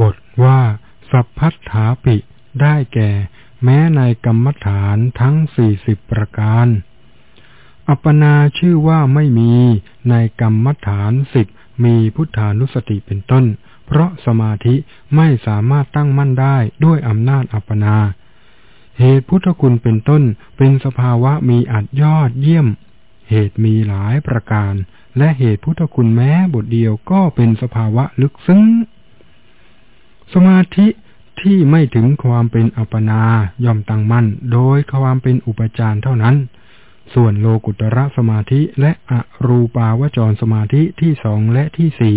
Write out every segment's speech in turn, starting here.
บทว่าสัพพัทธาปิได้แก่ แม้ในกรรมฐานทั้งสี่สิบประการ อัปนาชื่อว่าไม่มีในกรรมฐานสิบมีพุทธานุสติเป็นต้น เพราะสมาธิไม่สามารถตั้งมั่นได้ด้วยอำนาจอัปปนา เหตุพุทธคุณเป็นต้นเป็นสภาวะมีอัดยอดเยี่ยม เหตุมีหลายประการ และเหตุพุทธคุณแม้บทเดียวก็เป็นสภาวะลึกซึ้ง สมาธิที่ไม่ถึงความเป็นอัปปนาย่อมตั้งมั่น โดยความเป็นอุปจารเท่านั้น ส่วนโลกุตระสมาธิและอรูปาวจรสมาธิที่สองและที่สี่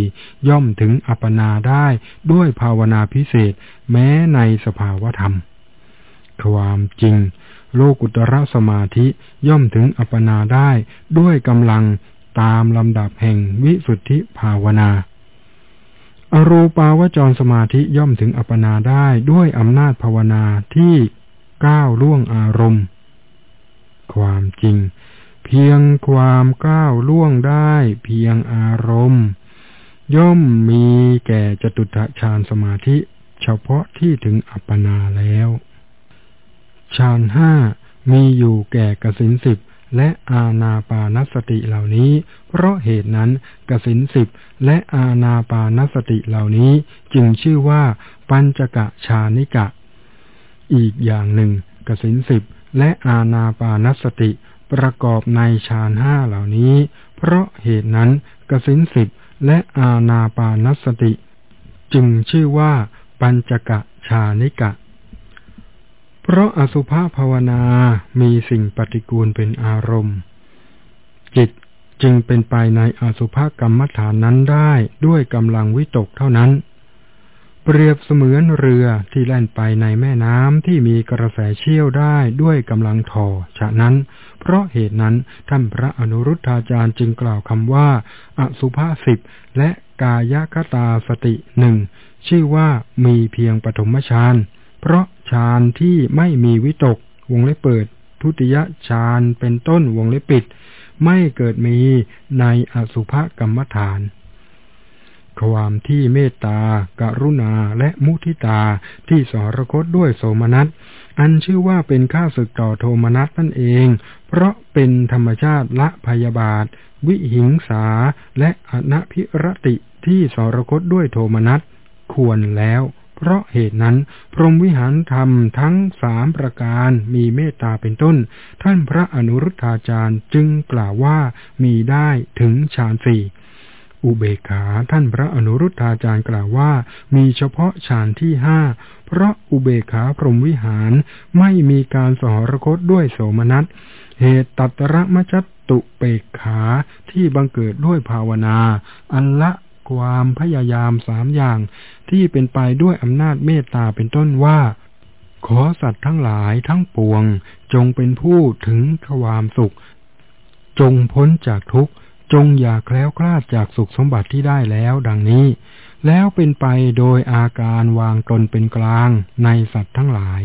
ย่อมถึงอัปปนาได้ด้วยภาวนาพิเศษ แม้ในสภาวธรรม ความจริง โลกุตระสมาธิย่อมถึงอัปปนาได้ด้วยกำลังตามลำดับแห่งวิสุทธิภาวนา อรูปาวจรสมาธิย่อมถึงอัปปนาได้ด้วยอำนาจภาวนาที่ก้าวล่วงอารมณ์ ความจริง เพียงความก้าวล่วงได้ เพียงอารมณ์ ย่อมมีแก่จตุตฌานสมาธิ เฉพาะที่ถึงอัปปนาแล้วฌานห้ามีอยู่แก่กสินสิบ และอาณาปานสติเหล่านี้ เพราะเหตุนั้นกสินสิบและอาณาปานสติเหล่านี้จึงชื่อว่าปัญจกะชานิกะ อีกอย่างหนึ่งกสินสิบและอาณาปานสติประกอบในฌานห้าเหล่านี้ เพราะเหตุนั้นกสินสิบและอาณาปานสติ จึงชื่อว่าปัญจกะชานิกะ เพราะอสุภาภาวนามีสิ่งปฏิกูลเป็นอารมณ์ จิตจึงเป็นไปในอสุภกรรมฐานนั้นได้ด้วยกำลังวิตกเท่านั้น เปรียบเสมือนเรือที่แล่นไปในแม่น้ำที่มีกระแสเชี่ยวได้ด้วยกำลังถอฉะนั้น เพราะเหตุนั้นท่านพระอนุรุทธาจารย์จึงกล่าวคำว่า อสุภาสิบและกายคตาสติหนึ่งชื่อว่ามีเพียงปฐมฌานเพราะ ฌานที่ไม่มีวิตก วงเล็บเปิด ทุติยฌานเป็นต้นวงเล็บปิด ไม่เกิดมีในอสุภกรรมฐาน ความที่เมตตาการุณาและมุทิตาที่สรคตด้วยโสมนัส อันชื่อว่าเป็นข้าศึกต่อโทมนัสนั่นเอง เพราะเป็นธรรมชาติละพยาบาท วิหิงสาและอนัพิรติที่สรคตด้วยโทมนัสควรแล้ว เพราะเหตุนั้น พรหมวิหารธรรมทั้งสามประการมีเมตตาเป็นต้น ท่านพระอนุรุทธาจารย์จึงกล่าวว่ามีได้ถึงฌานสี่อุเบกขาท่านพระอนุรุทธาจารย์กล่าวว่า มีเฉพาะฌานที่ห้าเพราะอุเบกขาพรหมวิหารไม่มีการสหรคตด้วยโสมนัส เหตุตัตระมจัตตุเปกขาที่บังเกิดด้วยภาวนา อันละ ความพยายามสามอย่างที่เป็นไปด้วยอำนาจเมตตาเป็นต้นว่า ขอสัตว์ทั้งหลายทั้งปวง จงเป็นผู้ถึงความสุข จงพ้นจากทุกข์จงอย่าแคล้วคลาดจากสุขสมบัติที่ได้แล้วดังนี้ แล้วเป็นไปโดยอาการวางตนเป็นกลางในสัตว์ทั้งหลาย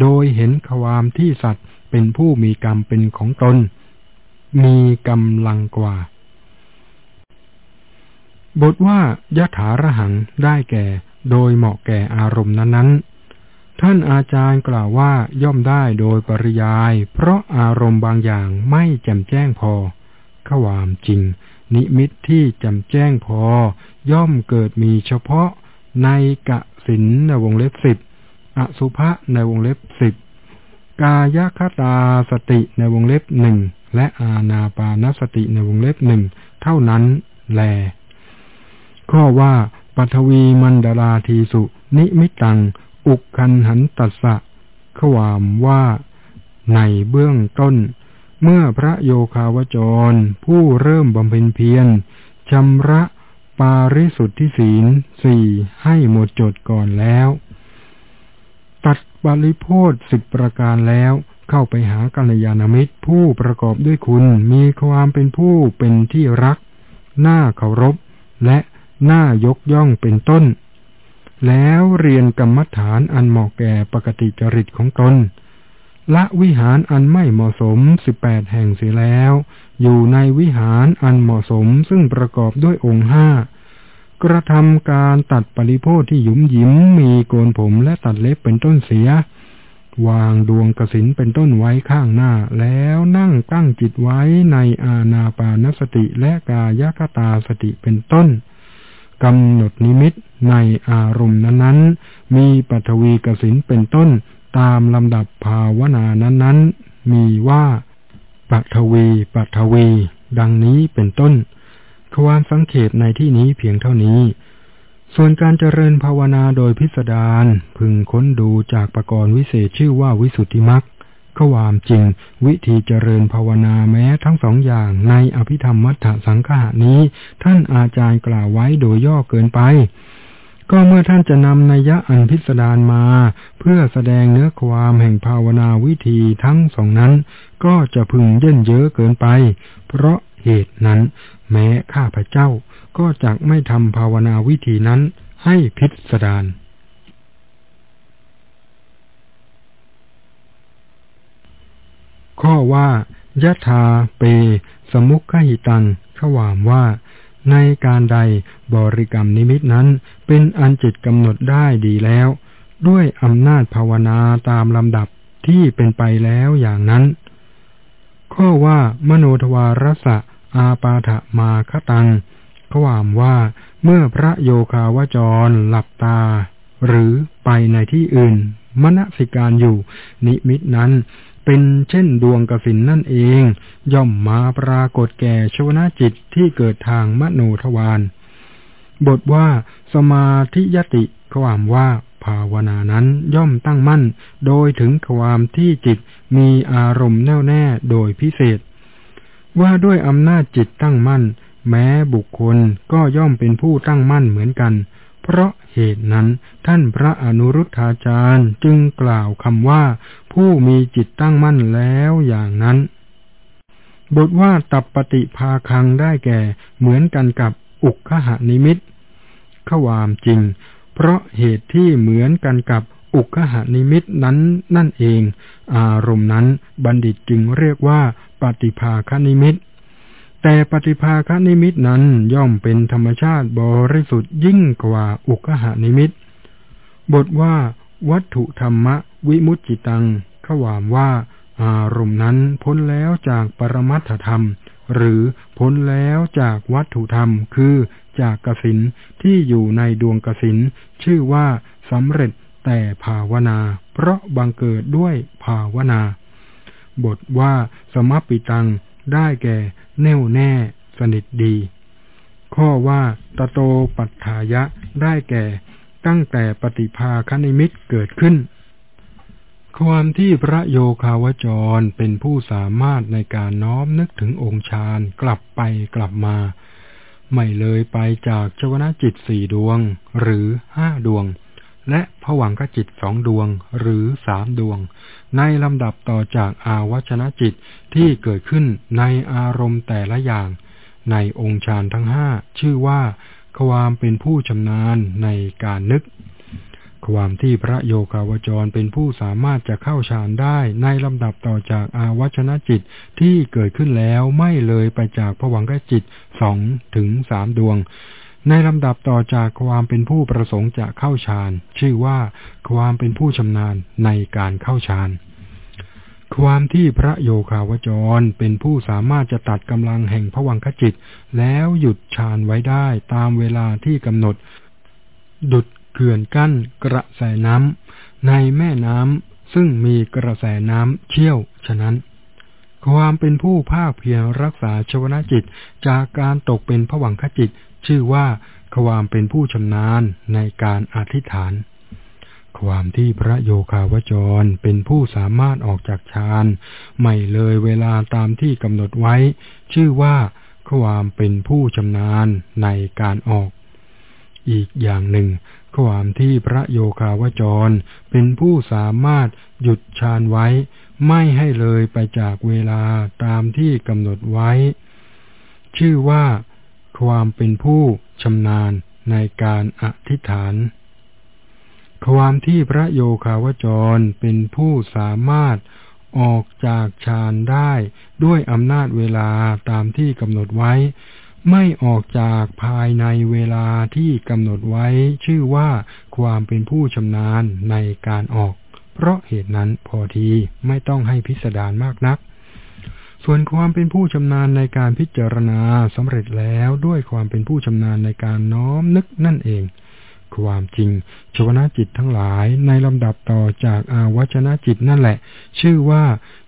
โดยเห็นความที่สัตว์เป็นผู้มีกรรมเป็นของตน มีกำลังกว่า บทว่ายะถาระหังได้แก่ โดยเหมาะแก่อารมณ์นั้นๆ ท่านอาจารย์กล่าวว่าย่อมได้โดยปริยาย เพราะอารมณ์บางอย่างไม่แจ่มแจ้งพอขวามจริง นิมิตที่แจ่มแจ้งพอ ย่อมเกิดมีเฉพาะในกสิณในวงเล็บสิบอสุภะในวงเล็บสิบกายคตาสติในวงเล็บหนึ่งและอานาปานสติในวงเล็บหนึ่งเท่านั้นแล ข้อว่าปะฐะวีมัณฑะลาทีสุ นิมิตตัง อุคคัณหันตัสสะ ความว่าในเบื้องต้น เมื่อพระโยคาวจร ผู้เริ่มบำเพ็ญเพียรชำระปาริสุทธิศีลสี่ให้หมดจดก่อนแล้ว ตัดบริโภคสิบประการแล้วเข้าไปหากัลยาณมิตรผู้ประกอบด้วยคุณมีความเป็นผู้เป็นที่รัก น่าเคารพ และ น่ายกย่องเป็นต้น แล้วเรียนกรรมฐานอันเหมาะแก่ปกติจริตของตนละวิหารอันไม่เหมาะสมสิบแปดแห่งเสียแล้ว อยู่ในวิหารอันเหมาะสมซึ่งประกอบด้วยองค์ห้ากระทำการตัดปริโภทที่หยุมหยิมมีโกนผมและตัดเล็บเป็นต้นเสีย วางดวงกสินเป็นต้นไว้ข้างหน้า แล้วนั่งตั้งจิตไว้ในอาณาปานสติและกายคตาสติเป็นต้น กำหนดนิมิตในอารมณ์นั้นๆ มีปัทวีกสินเป็นต้นตามลำดับภาวนานั้นๆ มีว่าปัทวีปัทวี ดังนี้เป็นต้น ความสังเขตในที่นี้เพียงเท่านี้ ส่วนการเจริญภาวนาโดยพิสดารพึงค้นดูจากประกรณ์วิเศษชื่อว่าวิสุทธิมัก ขวามจริง วิธีเจริญภาวนาแม้ทั้งสองอย่างในอภิธรรมมัทธสังฆานี้ ท่านอาจารย์กล่าวไว้โดยย่อเกินไป ก็เมื่อท่านจะนำนัยยะอันพิสดารมา เพื่อแสดงเนื้อความแห่งภาวนาวิธีทั้งสองนั้น ก็จะพึงเย่นเยอะเกินไป เพราะเหตุนั้น แม้ข้าพเจ้าก็จะไม่ทำภาวนาวิธีนั้นให้พิสดาร ข้อว่ายะธาเป สมุขหิตังขวามว่า ในการใดบริกรรมนิมิตนั้น เป็นอันจิตกำหนดได้ดีแล้ว ด้วยอำนาจภาวนาตามลำดับที่เป็นไปแล้วอย่างนั้น ข้อว่ามโนทวารสะอาปาถมาคตังความว่าเมื่อพระโยคาวจรหลับตา หรือไปในที่อื่น มณสิการอยู่ นิมิตนั้น เป็นเช่นดวงกสินนั่นเอง ย่อมมาปรากฏแก่ชวนาจิตที่เกิดทางมโนทวารบทว่าสมาธิยติความว่าภาวนานั้นย่อมตั้งมั่น โดยถึงความที่จิตมีอารมณ์แน่วแน่โดยพิเศษ ว่าด้วยอำนาจจิตตั้งมั่น แม้บุคคลก็ย่อมเป็นผู้ตั้งมั่นเหมือนกัน เพราะเหตุนั้น ท่านพระอนุรุทธาจารย์จึงกล่าวคำว่า ผู้มีจิตตั้งมั่นแล้วอย่างนั้น บทว่าตับปฏิภาคังได้แก่ เหมือนกันกับอุกขหนิมิตขวามจริง เพราะเหตุที่เหมือนกันกับอุกขหนิมิตนั้นนั่นเอง อารมณ์นั้นบัณฑิตจึงเรียกว่า ปฏิภาคนิมิต แต่ปฏิภาคนิมิตนั้นย่อมเป็นธรรมชาติบริสุทธิ์ยิ่งกว่าอุกหานิมิต บทว่า วัตถุธรรมะวิมุตจิตังขวามว่า อารมณ์นั้นพ้นแล้วจากปรมัตถธรรม หรือพ้นแล้วจากวัตถุธรรม คือจากกสินที่อยู่ในดวงกสินชื่อว่าสำเร็จแต่ภาวนา เพราะบังเกิดด้วยภาวนา บทว่า สมปิตัง ได้แก่แน่วแน่สนิทดี ข้อว่าตโตปัฏฐายะได้แก่ตั้งแต่ปฏิภาคณิมิตเกิดขึ้น ความที่พระโยคาวจรเป็นผู้สามารถในการน้อมนึกถึงองค์ฌานกลับไปกลับมา ไม่เลยไปจากชวนาจิตสี่ดวงหรือห้าดวง และผวังกจิตสองดวงหรือสามดวง ในลำดับต่อจากอาวัชนะจิตที่เกิดขึ้นในอารมณ์แต่ละอย่าง ในองค์ฌานทั้งห้าชื่อว่าความเป็นผู้ชำนาญในการนึก ความที่พระโยคาวจรเป็นผู้สามารถจะเข้าฌานได้ในลำดับต่อจากอาวัชนะจิตที่เกิดขึ้นแล้วไม่เลยไปจากผวังกจิตสองถึงสามดวง ในลำดับต่อจากความเป็นผู้ประสงค์จะเข้าฌานชื่อว่าความเป็นผู้ชำนาญในการเข้าฌานความที่พระโยคาวจรเป็นผู้สามารถจะตัดกำลังแห่งพวังคจิต แล้วหยุดฌานไว้ได้ตามเวลาที่กำหนด ดุดเขื่อนกั้นกระแสน้ำในแม่น้ำซึ่งมีกระแสน้ำเชี่ยว ฉะนั้น ความเป็นผู้ภาคเพียรรักษาชวนาจิตจากการตกเป็นผวังคจิต ชื่อว่าความเป็นผู้ชำนาญในการอธิษฐาน ความที่พระโยคาวจรเป็นผู้สามารถออกจากฌานไม่เลยเวลาตามที่กำหนดไว้ ชื่อว่าความเป็นผู้ชำนาญในการออก อีกอย่างหนึ่ง ความที่พระโยคาวจรเป็นผู้สามารถหยุดฌานไว้ ไม่ให้เลยไปจากเวลาตามที่กำหนดไว้ ชื่อว่า ความเป็นผู้ชำนาญในการอธิษฐาน ความที่พระโยคาวจรเป็นผู้สามารถออกจากฌานได้ด้วยอำนาจเวลาตามที่กำหนดไว้ ไม่ออกจากภายในเวลาที่กำหนดไว้ชื่อว่าความเป็นผู้ชำนาญในการออก เพราะเหตุนั้นพอทีไม่ต้องให้พิสดารมากนัก ส่วนความเป็นผู้ชำนาญในการพิจารณาสำเร็จแล้วด้วยความเป็นผู้ชำนาญในการน้อมนึกนั่นเอง ความจริงชวนาจิตทั้งหลายในลำดับต่อจากอาวัชนะจิตนั่นแหละ ชื่อว่า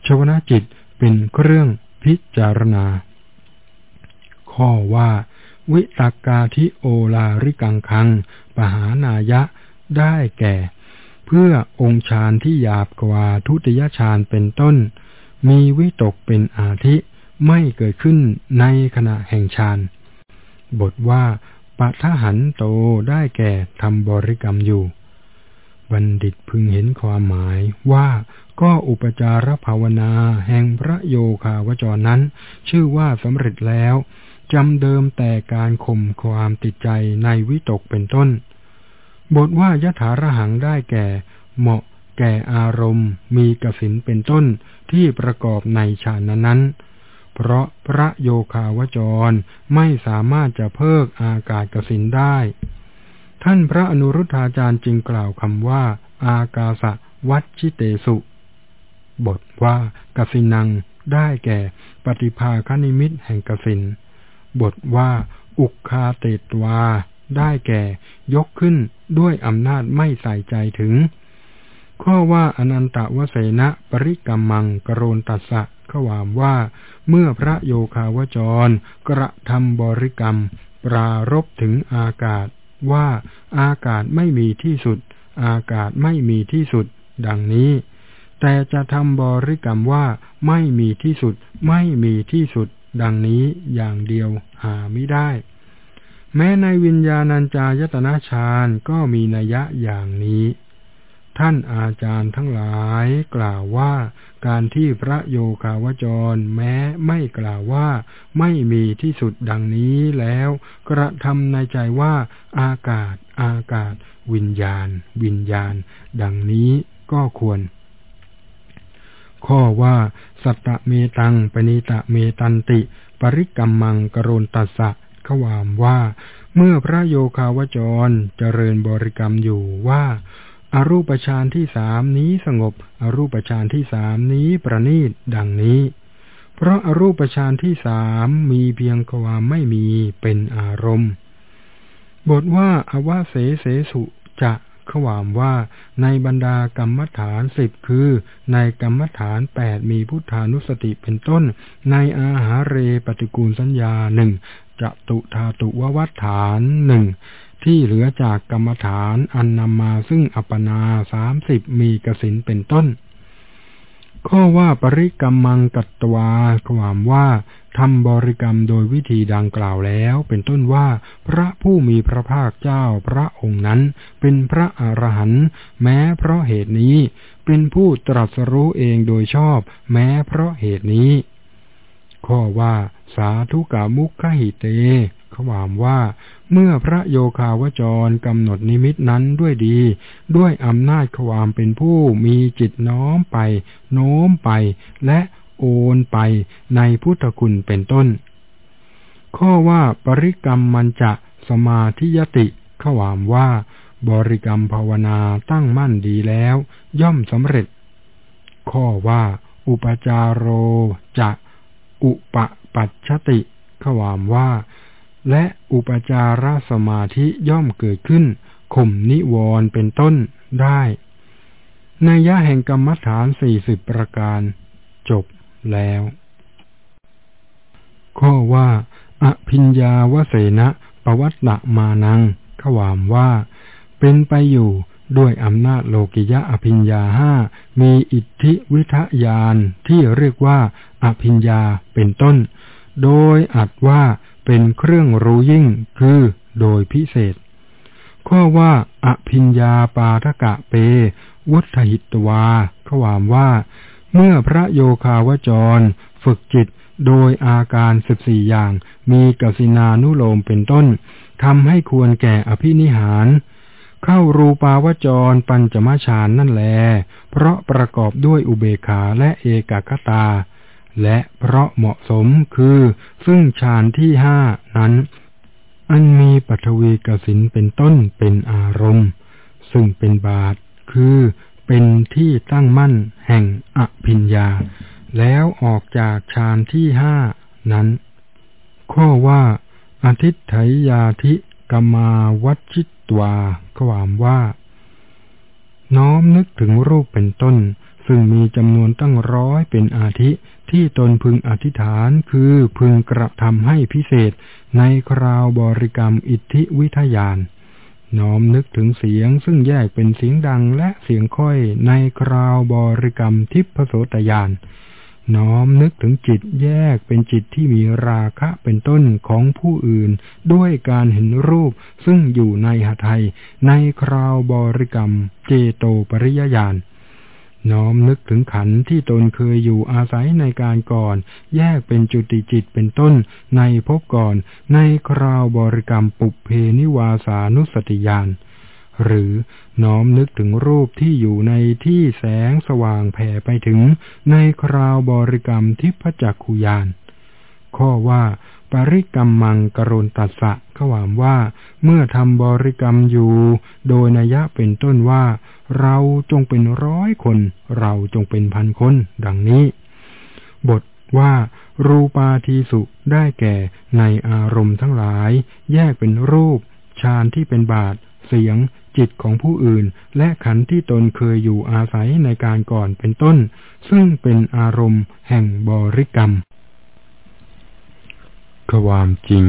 ชวนาจิตเป็นเครื่องพิจารณา ข้อว่า วิตากาทิโอลาริกังคัง ปหานายะได้แก่ เพื่อองค์ฌานที่หยาบกว่าทุติยฌานเป็นต้น มีวิตกเป็นอาทิไม่เกิดขึ้นในขณะแห่งฌาน บทว่าปะทหันโตได้แก่ทำบริกรรมอยู่ บัณฑิตพึงเห็นความหมายว่าก็อุปจารภาวนาแห่งพระโยคาวจรนั้น ชื่อว่าสำเร็จแล้วจำเดิมแต่การข่มความติดใจในวิตกเป็นต้น บทว่ายถาระหังได้แก่ เหมาะ แก่อารมณ์มีกสินเป็นต้นที่ประกอบในฌานนั้นเพราะพระโยคาวจรไม่สามารถจะเพิกอากาศกสินได้ ท่านพระอนุรุทธาจารย์จึงกล่าวคำว่า อากาสะวัชิเตสุ บทว่ากสินังได้แก่ปฏิภาคนิมิตแห่งกสิน บทว่าอุคคาเตตวา ได้แก่ยกขึ้นด้วยอำนาจไม่ใส่ใจถึง ข้อว่าอนันตวเสนะปริกรรมังกรโรนตัสสะขวามว่า เมื่อพระโยคาวจร กระทำบริกรรม ปรารบถึงอากาศ ว่าอากาศไม่มีที่สุด อากาศไม่มีที่สุด ดังนี้ แต่จะทำบริกรรมว่าไม่มีที่สุด ไม่มีที่สุด ดังนี้อย่างเดียวหาไม่ได้ แม้ในวิญญาณัญจายตนะฌานก็มีนัยะอย่างนี้ ท่านอาจารย์ทั้งหลายกล่าวว่าการที่พระโยคาวจรแม้ไม่กล่าวว่าไม่มีที่สุดดังนี้แล้ว กระทำในใจว่าอากาศ อากาศ วิญญาณ วิญญาณ ดังนี้ก็ควร ข้อว่า สัตตเมตังปณิตะเมตันติ ปริกรรมมังกรโรนตัสสะขวามว่า เมื่อพระโยคาวจรเจริญบริกรรมอยู่ว่า อรูปฌานที่สามนี้สงบ อรูปฌานที่สามนี้ประณีตดังนี้ เพราะอารูปฌานที่สามมีเพียงความไม่มีเป็นอารมณ์ บทว่าอวาเสเสสุจะขวามว่าในบรรดากรรมฐานสิบคือ ในกรรมฐานแปดมีพุทธานุสติเป็นต้น ในอาหาเรปฏิกูลสัญญาหนึ่งจตุธาตุววัฏฐานหนึ่ง ที่เหลือจากกรรมฐานอันนำมาซึ่งอัปนาสามสิบมีกสินเป็นต้น ข้อว่าปริกรรมังกัตตวา ความว่าทำบริกรรมโดยวิธีดังกล่าวแล้ว เป็นต้นว่า พระผู้มีพระภาคเจ้าพระองค์นั้น เป็นพระอรหันต์แม้เพราะเหตุนี้ เป็นผู้ตรัสรู้เองโดยชอบ แม้เพราะเหตุนี้ ข้อว่า สาธุกามุขหิเต ความว่า เมื่อพระโยคาวจรกำหนดนิมิตนั้นด้วยดี ด้วยอำนาจความเป็นผู้มีจิตน้อมไป โน้มไป และโอนไปในพุทธคุณเป็นต้น ข้อว่าปริกรรมมันจะสมาธิยติขวามว่า บริกรรมภาวนาตั้งมั่นดีแล้ว ย่อมสำเร็จ ข้อว่า อุปจารโรจะ อุปปัชติขวามว่า และอุปจารสมาธิย่อมเกิดขึ้นข่มนิวรณ์เป็นต้นได้นัยยะแห่งกรรมฐานสี่สิบประการ จบแล้ว ข้อว่า อภิญญาวเสนะปวัตตะมานัง ขวามว่า เป็นไปอยู่ด้วยอำนาจโลกิยะอภิญญาห้ามีอิทธิวิทยานที่เรียกว่า อภิญญาเป็นต้น โดยอัดว่า เป็นเครื่องรู้ยิ่งคือโดยพิเศษ ข้อว่าอภิญญาปาทกะเป วุฒหิตวาขวามว่า เมื่อพระโยคาวจร ฝึกจิตโดยอาการสิบสี่อย่าง มีกสินานุโลมเป็นต้นทำให้ควรแก่อภินิหาร เข้ารูปาวจรปัญจมาฌานนั่นแล เพราะประกอบด้วยอุเบขาและเอกคตา และเพราะเหมาะสมคือ ซึ่งฌานที่ห้านั้น อันมีปัทวีกสินเป็นต้นเป็นอารมณ์ ซึ่งเป็นบาทคือเป็นที่ตั้งมั่นแห่งอภิญญา แล้วออกจากฌานที่ห้านั้น ข้อว่าอาทิตถยาธิกมาวัชิตวาความว่า น้อมนึกถึงรูปเป็นต้น ซึ่งมีจำนวนตั้งร้อยเป็นอาทิ ที่ตนพึงอธิษฐานคือพึงกระทำให้พิเศษในคราวบริกรรมอิทธิวิทยาน น้อมนึกถึงเสียงซึ่งแยกเป็นเสียงดังและเสียงค่อยในคราวบริกรรมทิพโสตยานน้อมนึกถึงจิตแยกเป็นจิตที่มีราคะเป็นต้นของผู้อื่น ด้วยการเห็นรูปซึ่งอยู่ในหทัยในคราวบริกรรมเจโตปริยญาณ น้อมนึกถึงขันที่ตนเคยอยู่อาศัยในการก่อน แยกเป็นจุติจิตเป็นต้น ในภพก่อน ในคราวบริกรรมปุเพนิวาสานุสติญาณหรือน้อมนึกถึงรูปที่อยู่ในที่แสงสว่างแผ่ไปถึง ในคราวบริกรรมทิพจักขุยาน ข้อว่า ปริกรรมมังกรุณตัสสะขวามว่า เมื่อทำบริกรรมอยู่ โดยนัยะเป็นต้นว่า เราจงเป็นร้อยคน เราจงเป็นพันคน ดังนี้ บทว่ารูปาทีสุได้แก่ในอารมณ์ทั้งหลาย แยกเป็นรูปฌานที่เป็นบาท เสียง จิตของผู้อื่น และขันธ์ที่ตนเคยอยู่อาศัยในการก่อนเป็นต้น ซึ่งเป็นอารมณ์แห่งบริกรรม ความจริง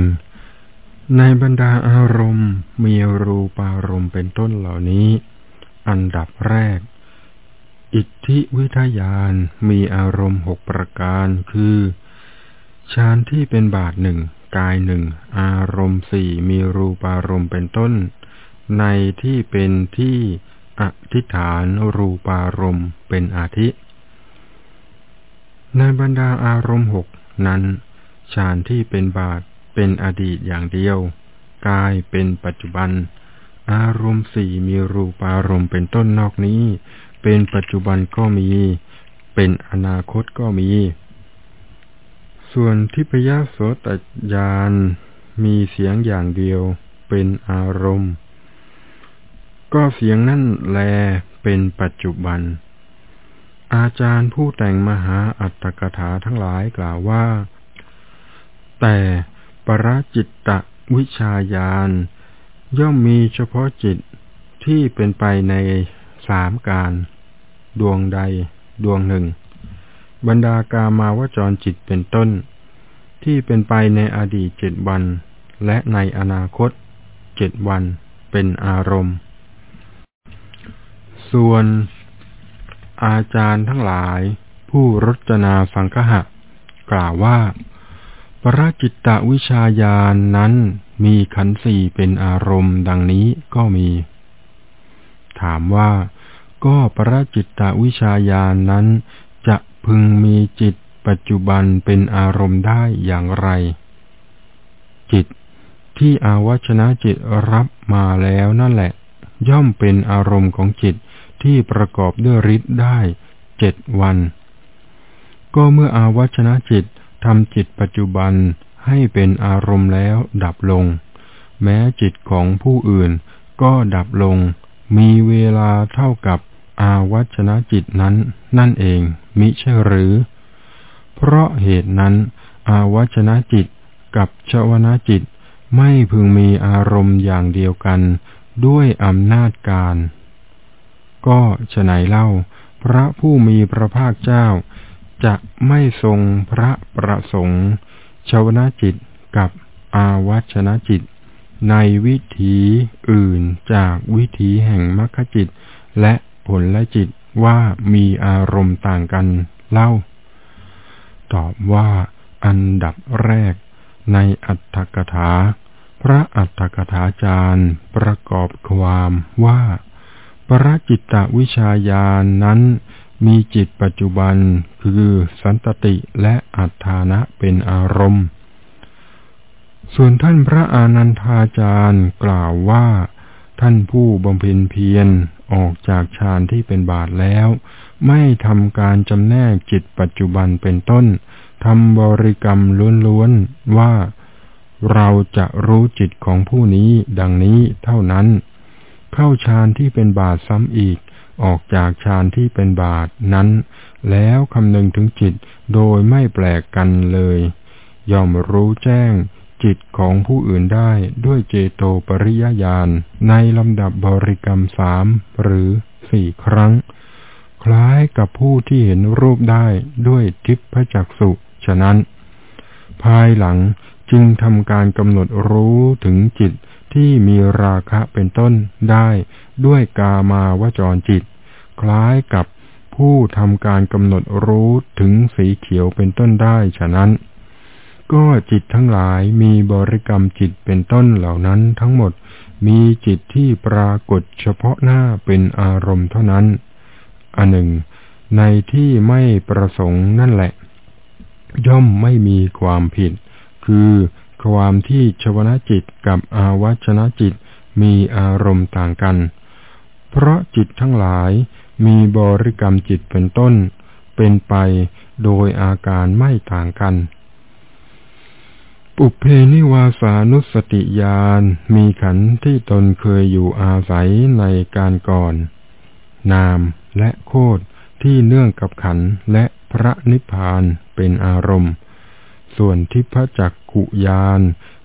ในบรรดาอารมณ์มีรูปารมณ์เป็นต้นเหล่านี้ อันดับแรก อิทธิวิทยานมีอารมณ์หกประการคือฌานที่เป็นบาทหนึ่งกายหนึ่งอารมณ์สี่มีรูปารมณ์เป็นต้น ในที่เป็นที่อธิษฐานรูปารมณ์เป็นอาทิ ในบรรดาอารมณ์หกนั้นฌานที่เป็นบาทเป็นอดีตอย่างเดียว กายเป็นปัจจุบัน อารมณ์สี่มีรูปอารมณ์เป็นต้นนอกนี้ เป็นปัจจุบันก็มี เป็นอนาคตก็มี ส่วนทิพยโสตญาณมีเสียงอย่างเดียว เป็นอารมณ์ ก็เสียงนั่นแลเป็นปัจจุบัน อาจารย์ผู้แต่งมหาอัตถกถาทั้งหลายกล่าวว่า แต่ปรจิตตวิชาญาณ ย่อมมีเฉพาะจิตที่เป็นไปในสามการ ดวงใดดวงหนึ่ง บรรดากามาวจรจิตเป็นต้น ที่เป็นไปในอดีตเจ็ดวัน และในอนาคตเจ็ดวันเป็นอารมณ์ ส่วนอาจารย์ทั้งหลาย ผู้รจนาสังคหะ กล่าวว่า ปรจิตตวิชาญาณนนั้น มีขันสี่เป็นอารมณ์ดังนี้ก็มี ถามว่า ก็ปรจิตตวิชาญาณนนั้น จะพึงมีจิตปัจจุบันเป็นอารมณ์ได้อย่างไร จิตที่อาวัชนะจิตรับมาแล้วนั่นแหละ ย่อมเป็นอารมณ์ของจิตที่ประกอบด้วยฤทธิ์ได้เจ็ดวัน ก็เมื่ออาวัชนะจิตทำจิตปัจจุบัน ให้เป็นอารมณ์แล้วดับลง แม้จิตของผู้อื่นก็ดับลง มีเวลาเท่ากับอาวัชนะจิตนั้นนั่นเอง มิใช่หรือ เพราะเหตุนั้น อาวัชนะจิตกับชวนาจิตไม่พึงมีอารมณ์อย่างเดียวกันด้วยอำนาจการ ก็ฉไหนเล่า พระผู้มีพระภาคเจ้า จะไม่ทรงพระประสงค์ ชาวนาจิตกับอาวัชนะจิต ในวิถีอื่นจากวิถีแห่งมรรคจิต และผลและจิตว่ามีอารมณ์ต่างกันเล่า ตอบว่าอันดับแรกในอัตถกถา พระอัตถกถาจารย์ประกอบความว่า ปรจิตตวิชาญาณนนั้น มีจิตปัจจุบันคือสันตติและอัฏฐานะเป็นอารมณ์ ส่วนท่านพระอานันทาจารย์กล่าวว่า ท่านผู้บำเพ็ญเพียรออกจากฌานที่เป็นบาทแล้ว ไม่ทำการจำแนกจิตปัจจุบันเป็นต้นทำบริกรรมล้วนๆว่าเราจะรู้จิตของผู้นี้ดังนี้เท่านั้น เข้าฌานที่เป็นบาทซ้ำอีก ออกจากฌานที่เป็นบาทนั้น แล้วคำนึงถึงจิตโดยไม่แปลกกันเลยย่อมรู้แจ้งจิตของผู้อื่นได้ด้วยเจโตปริยญาณในลำดับบริกรรมสามหรือสี่ครั้ง คล้ายกับผู้ที่เห็นรูปได้ด้วยทิพจักสุฉะนั้น ภายหลังจึงทำการกำหนดรู้ถึงจิตที่มีราคะเป็นต้นได้ด้วยกามาวจรจิต คล้ายกับผู้ทำการกำหนดรู้ถึงสีเขียวเป็นต้นได้ฉะนั้น ก็จิตทั้งหลายมีบริกรรมจิตเป็นต้นเหล่านั้นทั้งหมดมีจิตที่ปรากฏเฉพาะหน้าเป็นอารมณ์เท่านั้น อันหนึ่ง ในที่ไม่ประสงค์นั่นแหละ ย่อมไม่มีความผิด คือความที่ชวนาจิตกับอาวัชนะจิตมีอารมณ์ต่างกัน เพราะจิตทั้งหลาย มีบริกรรมจิตเป็นต้น เป็นไปโดยอาการไม่ต่างกัน ปุเพนิวาสานุสติญาณมีขันธ์ที่ตนเคยอยู่อาศัยในการก่อน นามและโคดที่เนื่องกับขันธ์และพระนิพพานเป็นอารมณ์ ส่วนทิพจักกุยาน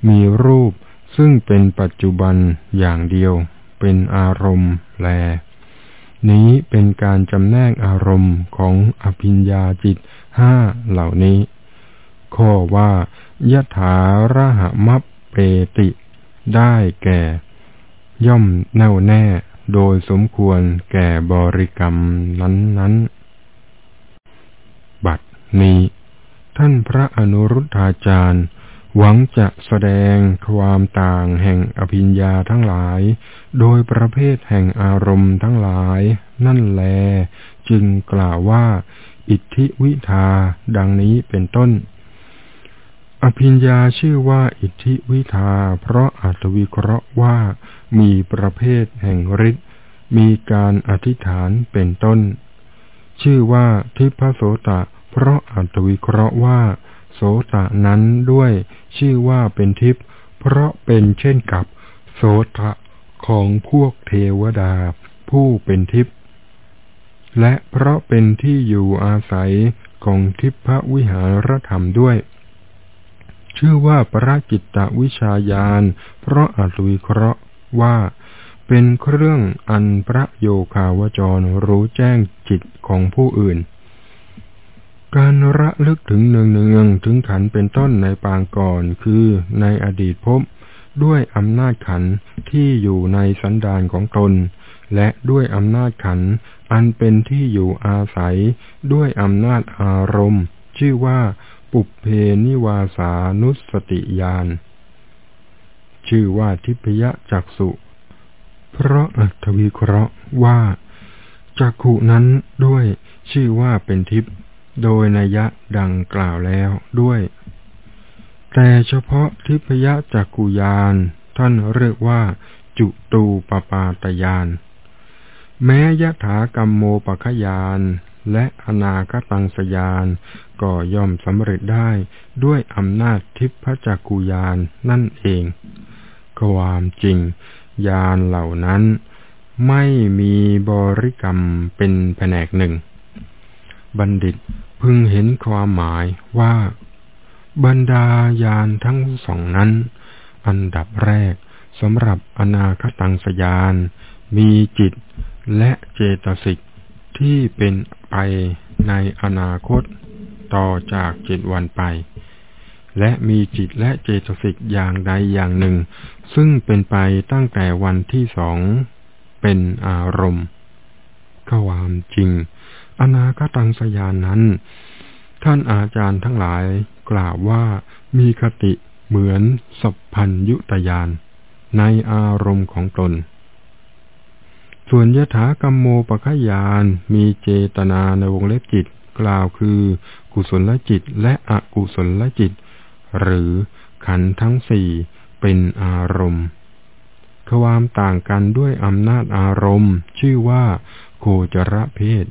มีรูปซึ่งเป็นปัจจุบันอย่างเดียว เป็นอารมณ์แล นี้เป็นการจำแนกอารมณ์ของอภิญญาจิตห้าเหล่านี้ ข้อว่ายะถาระหมัปเปติ ได้แก่ ย่อมแน่วแน่โดยสมควรแก่บริกรรมนั้นๆ บัดนี้ ท่านพระอนุรุทธาจารย์ หวังจะแสดงความต่างแห่งอภิญญาทั้งหลาย โดยประเภทแห่งอารมณ์ทั้งหลาย นั่นแล จึงกล่าวว่า อิทธิวิทา ดังนี้เป็นต้น อภิญญาชื่อว่าอิทธิวิทา เพราะอัตวิเคราะห์ว่ามีประเภทแห่งฤทธิ์มีการอธิษฐานเป็นต้น ชื่อว่าทิพโสตะ เพราะอัตวิเคราะห์ว่า โสตะนั้นด้วยชื่อว่าเป็นทิพย์เพราะเป็นเช่นกับโสตะของพวกเทวดาผู้เป็นทิพย์และเพราะเป็นที่อยู่อาศัยของทิพวิหารธรรมด้วย ชื่อว่าปราจิตตวิชาญาณ เพราะอัตวิเคราะห์ว่า เป็นเครื่องอันพระโยคาวจรรู้แจ้งจิตของผู้อื่น การระลึกถึงเนืองเนืองถึงขันเป็นต้นในปางก่อนคือในอดีตพบด้วยอำนาจขันที่อยู่ในสันดานของตน และด้วยอำนาจขันอันเป็นที่อยู่อาศัย ด้วยอำนาจอารมณ์ ชื่อว่าปุเพนิวาสานุสติยานชื่อว่าทิพยจักสุ เพราะอัตวิเคราะห์ว่าจักขุนั้นด้วยชื่อว่าเป็นทิพย์ โดยนัยะดังกล่าวแล้วด้วย แต่เฉพาะทิพยจักกุยานท่านเรียกว่า จุตูปปาตยาน แม้ยะถากรรมโมปขยานและอนาคตังสยานก็ย่อมสำเร็จได้ด้วยอำนาจทิพจักกุยานนั่นเอง ความจริงยานเหล่านั้น ไม่มีบริกรรมเป็นแผนกหนึ่ง บัณฑิต พึงเห็นความหมายว่า บรรดายานทั้งสองนั้น อันดับแรกสำหรับอนาคตังสยาน มีจิตและเจตสิกที่เป็นไปในอนาคตต่อจากเจ็ดวันไป และมีจิตและเจตสิกอย่างใดอย่างหนึ่ง ซึ่งเป็นไปตั้งแต่วันที่สองเป็นอารมณ์ความจริง อนาคตังสยานนั้น ท่านอาจารย์ทั้งหลายกล่าวว่ามีคติเหมือนสัพพัญยุตยาน ในอารมณ์ของตน ส่วนยถากรรมโมปขยานมีเจตนาในวงเล็บจิตกล่าวคือ กุศลจิตและอกุศลจิต หรือขันทั้งสี่เป็นอารมณ์ความต่างกันด้วยอำนาจอารมณ์ ชื่อว่าโคจรเพศ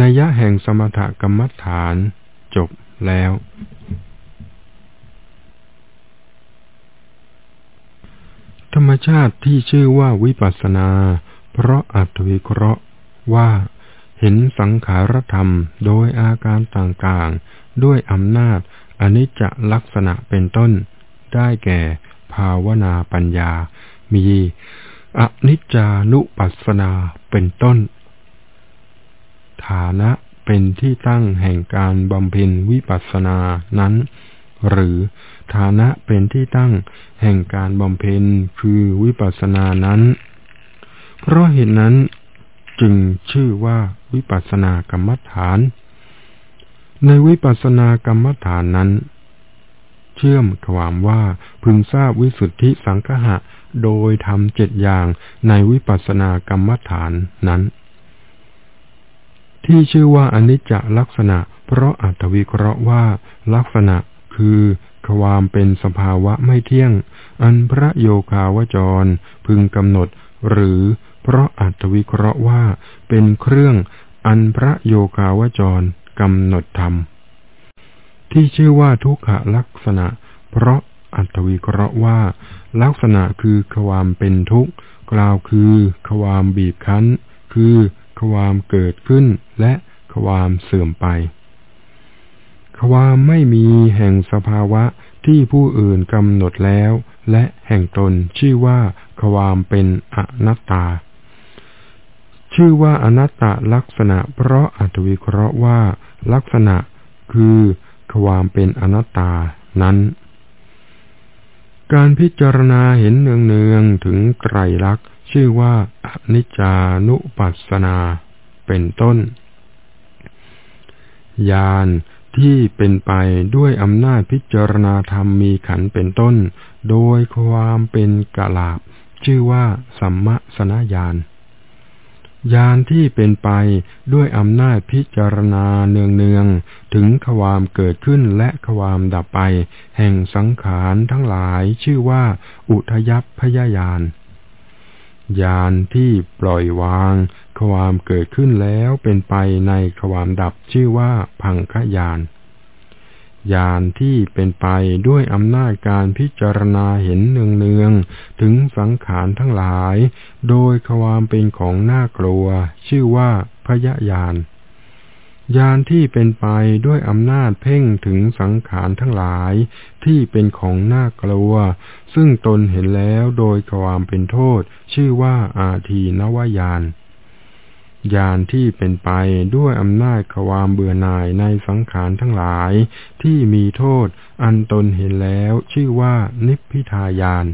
นัยะแห่งสมถกรรมฐานจบแล้ว ธรรมชาติที่ชื่อว่าวิปัสสนา เพราะอัตวิเคราะห์ว่าเห็นสังขารธรรมโดยอาการต่างๆ ด้วยอำนาจอนิจจลักษณะเป็นต้น ได้แก่ภาวนาปัญญา มีอนิจจานุปัสสนาเป็นต้น ฐานะเป็นที่ตั้งแห่งการบำเพ็ญวิปัสสนานั้น หรือฐานะเป็นที่ตั้งแห่งการบำเพ็ญคือวิปัสสนานั้น เพราะเหตุนั้นจึงชื่อว่าวิปัสสนากรรมฐาน ในวิปัสสนากรรมฐานนั้น เชื่อมความว่าพึงทราบวิสุทธิสังคหะโดยทำเจ็ดอย่างในวิปัสสนากรรมฐานนั้น ที่ชื่อว่าอนิจจลักษณะ เพราะอัตวิเคราะห์ว่า ลักษณะคือความเป็นสภาวะไม่เที่ยง อันพระโยคาวจร พึงกำหนด หรือเพราะอัตวิเคราะห์ว่า เป็นเครื่องอันพระโยคาวจรกำหนดธรรมที่ชื่อว่าทุกขลักษณะ เพราะอัตวิเคราะห์ว่า ลักษณะคือความเป็นทุกข์กล่าวคือความบีบคั้น คือ ความเกิดขึ้นและความเสื่อมไป ความไม่มีแห่งสภาวะที่ผู้อื่นกำหนดแล้ว และแห่งตนชื่อว่าความเป็นอนัตตา ชื่อว่าอนัตตลักษณะ เพราะอัตวิเคราะห์ว่า ลักษณะคือความเป็นอนัตตานั้น การพิจารณาเห็นเนืองๆถึงไตรลักษณ์ ชื่อว่าอนิจจานุปัสสนาเป็นต้นญาณที่เป็นไปด้วยอำนาจพิจารณาธรรมมีขันเป็นต้น โดยความเป็นกะลาบ ชื่อว่าสัมมสนญาณญาณที่เป็นไปด้วยอำนาจพิจารณาเนืองๆถึงความเกิดขึ้นและความดับไป แห่งสังขารทั้งหลายชื่อว่า อุทยพพยายาน ญาณที่ปล่อยวาง ความเกิดขึ้นแล้วเป็นไปในความดับชื่อว่าพังคยานญาณที่เป็นไปด้วยอำนาจการพิจารณาเห็นเนืองๆถึงสังขารทั้งหลาย โดยความเป็นของน่ากลัว ชื่อว่าพยญาณ ญาณที่เป็นไปด้วยอำนาจเพ่งถึงสังขารทั้งหลายที่เป็นของน่ากลัว ซึ่งตนเห็นแล้วโดยความเป็นโทษ ชื่อว่าอาทีนวายานญาณที่เป็นไปด้วยอำนาจความเบื่อหน่ายในสังขารทั้งหลาย ที่มีโทษ อันตนเห็นแล้วชื่อว่านิพพิทายาน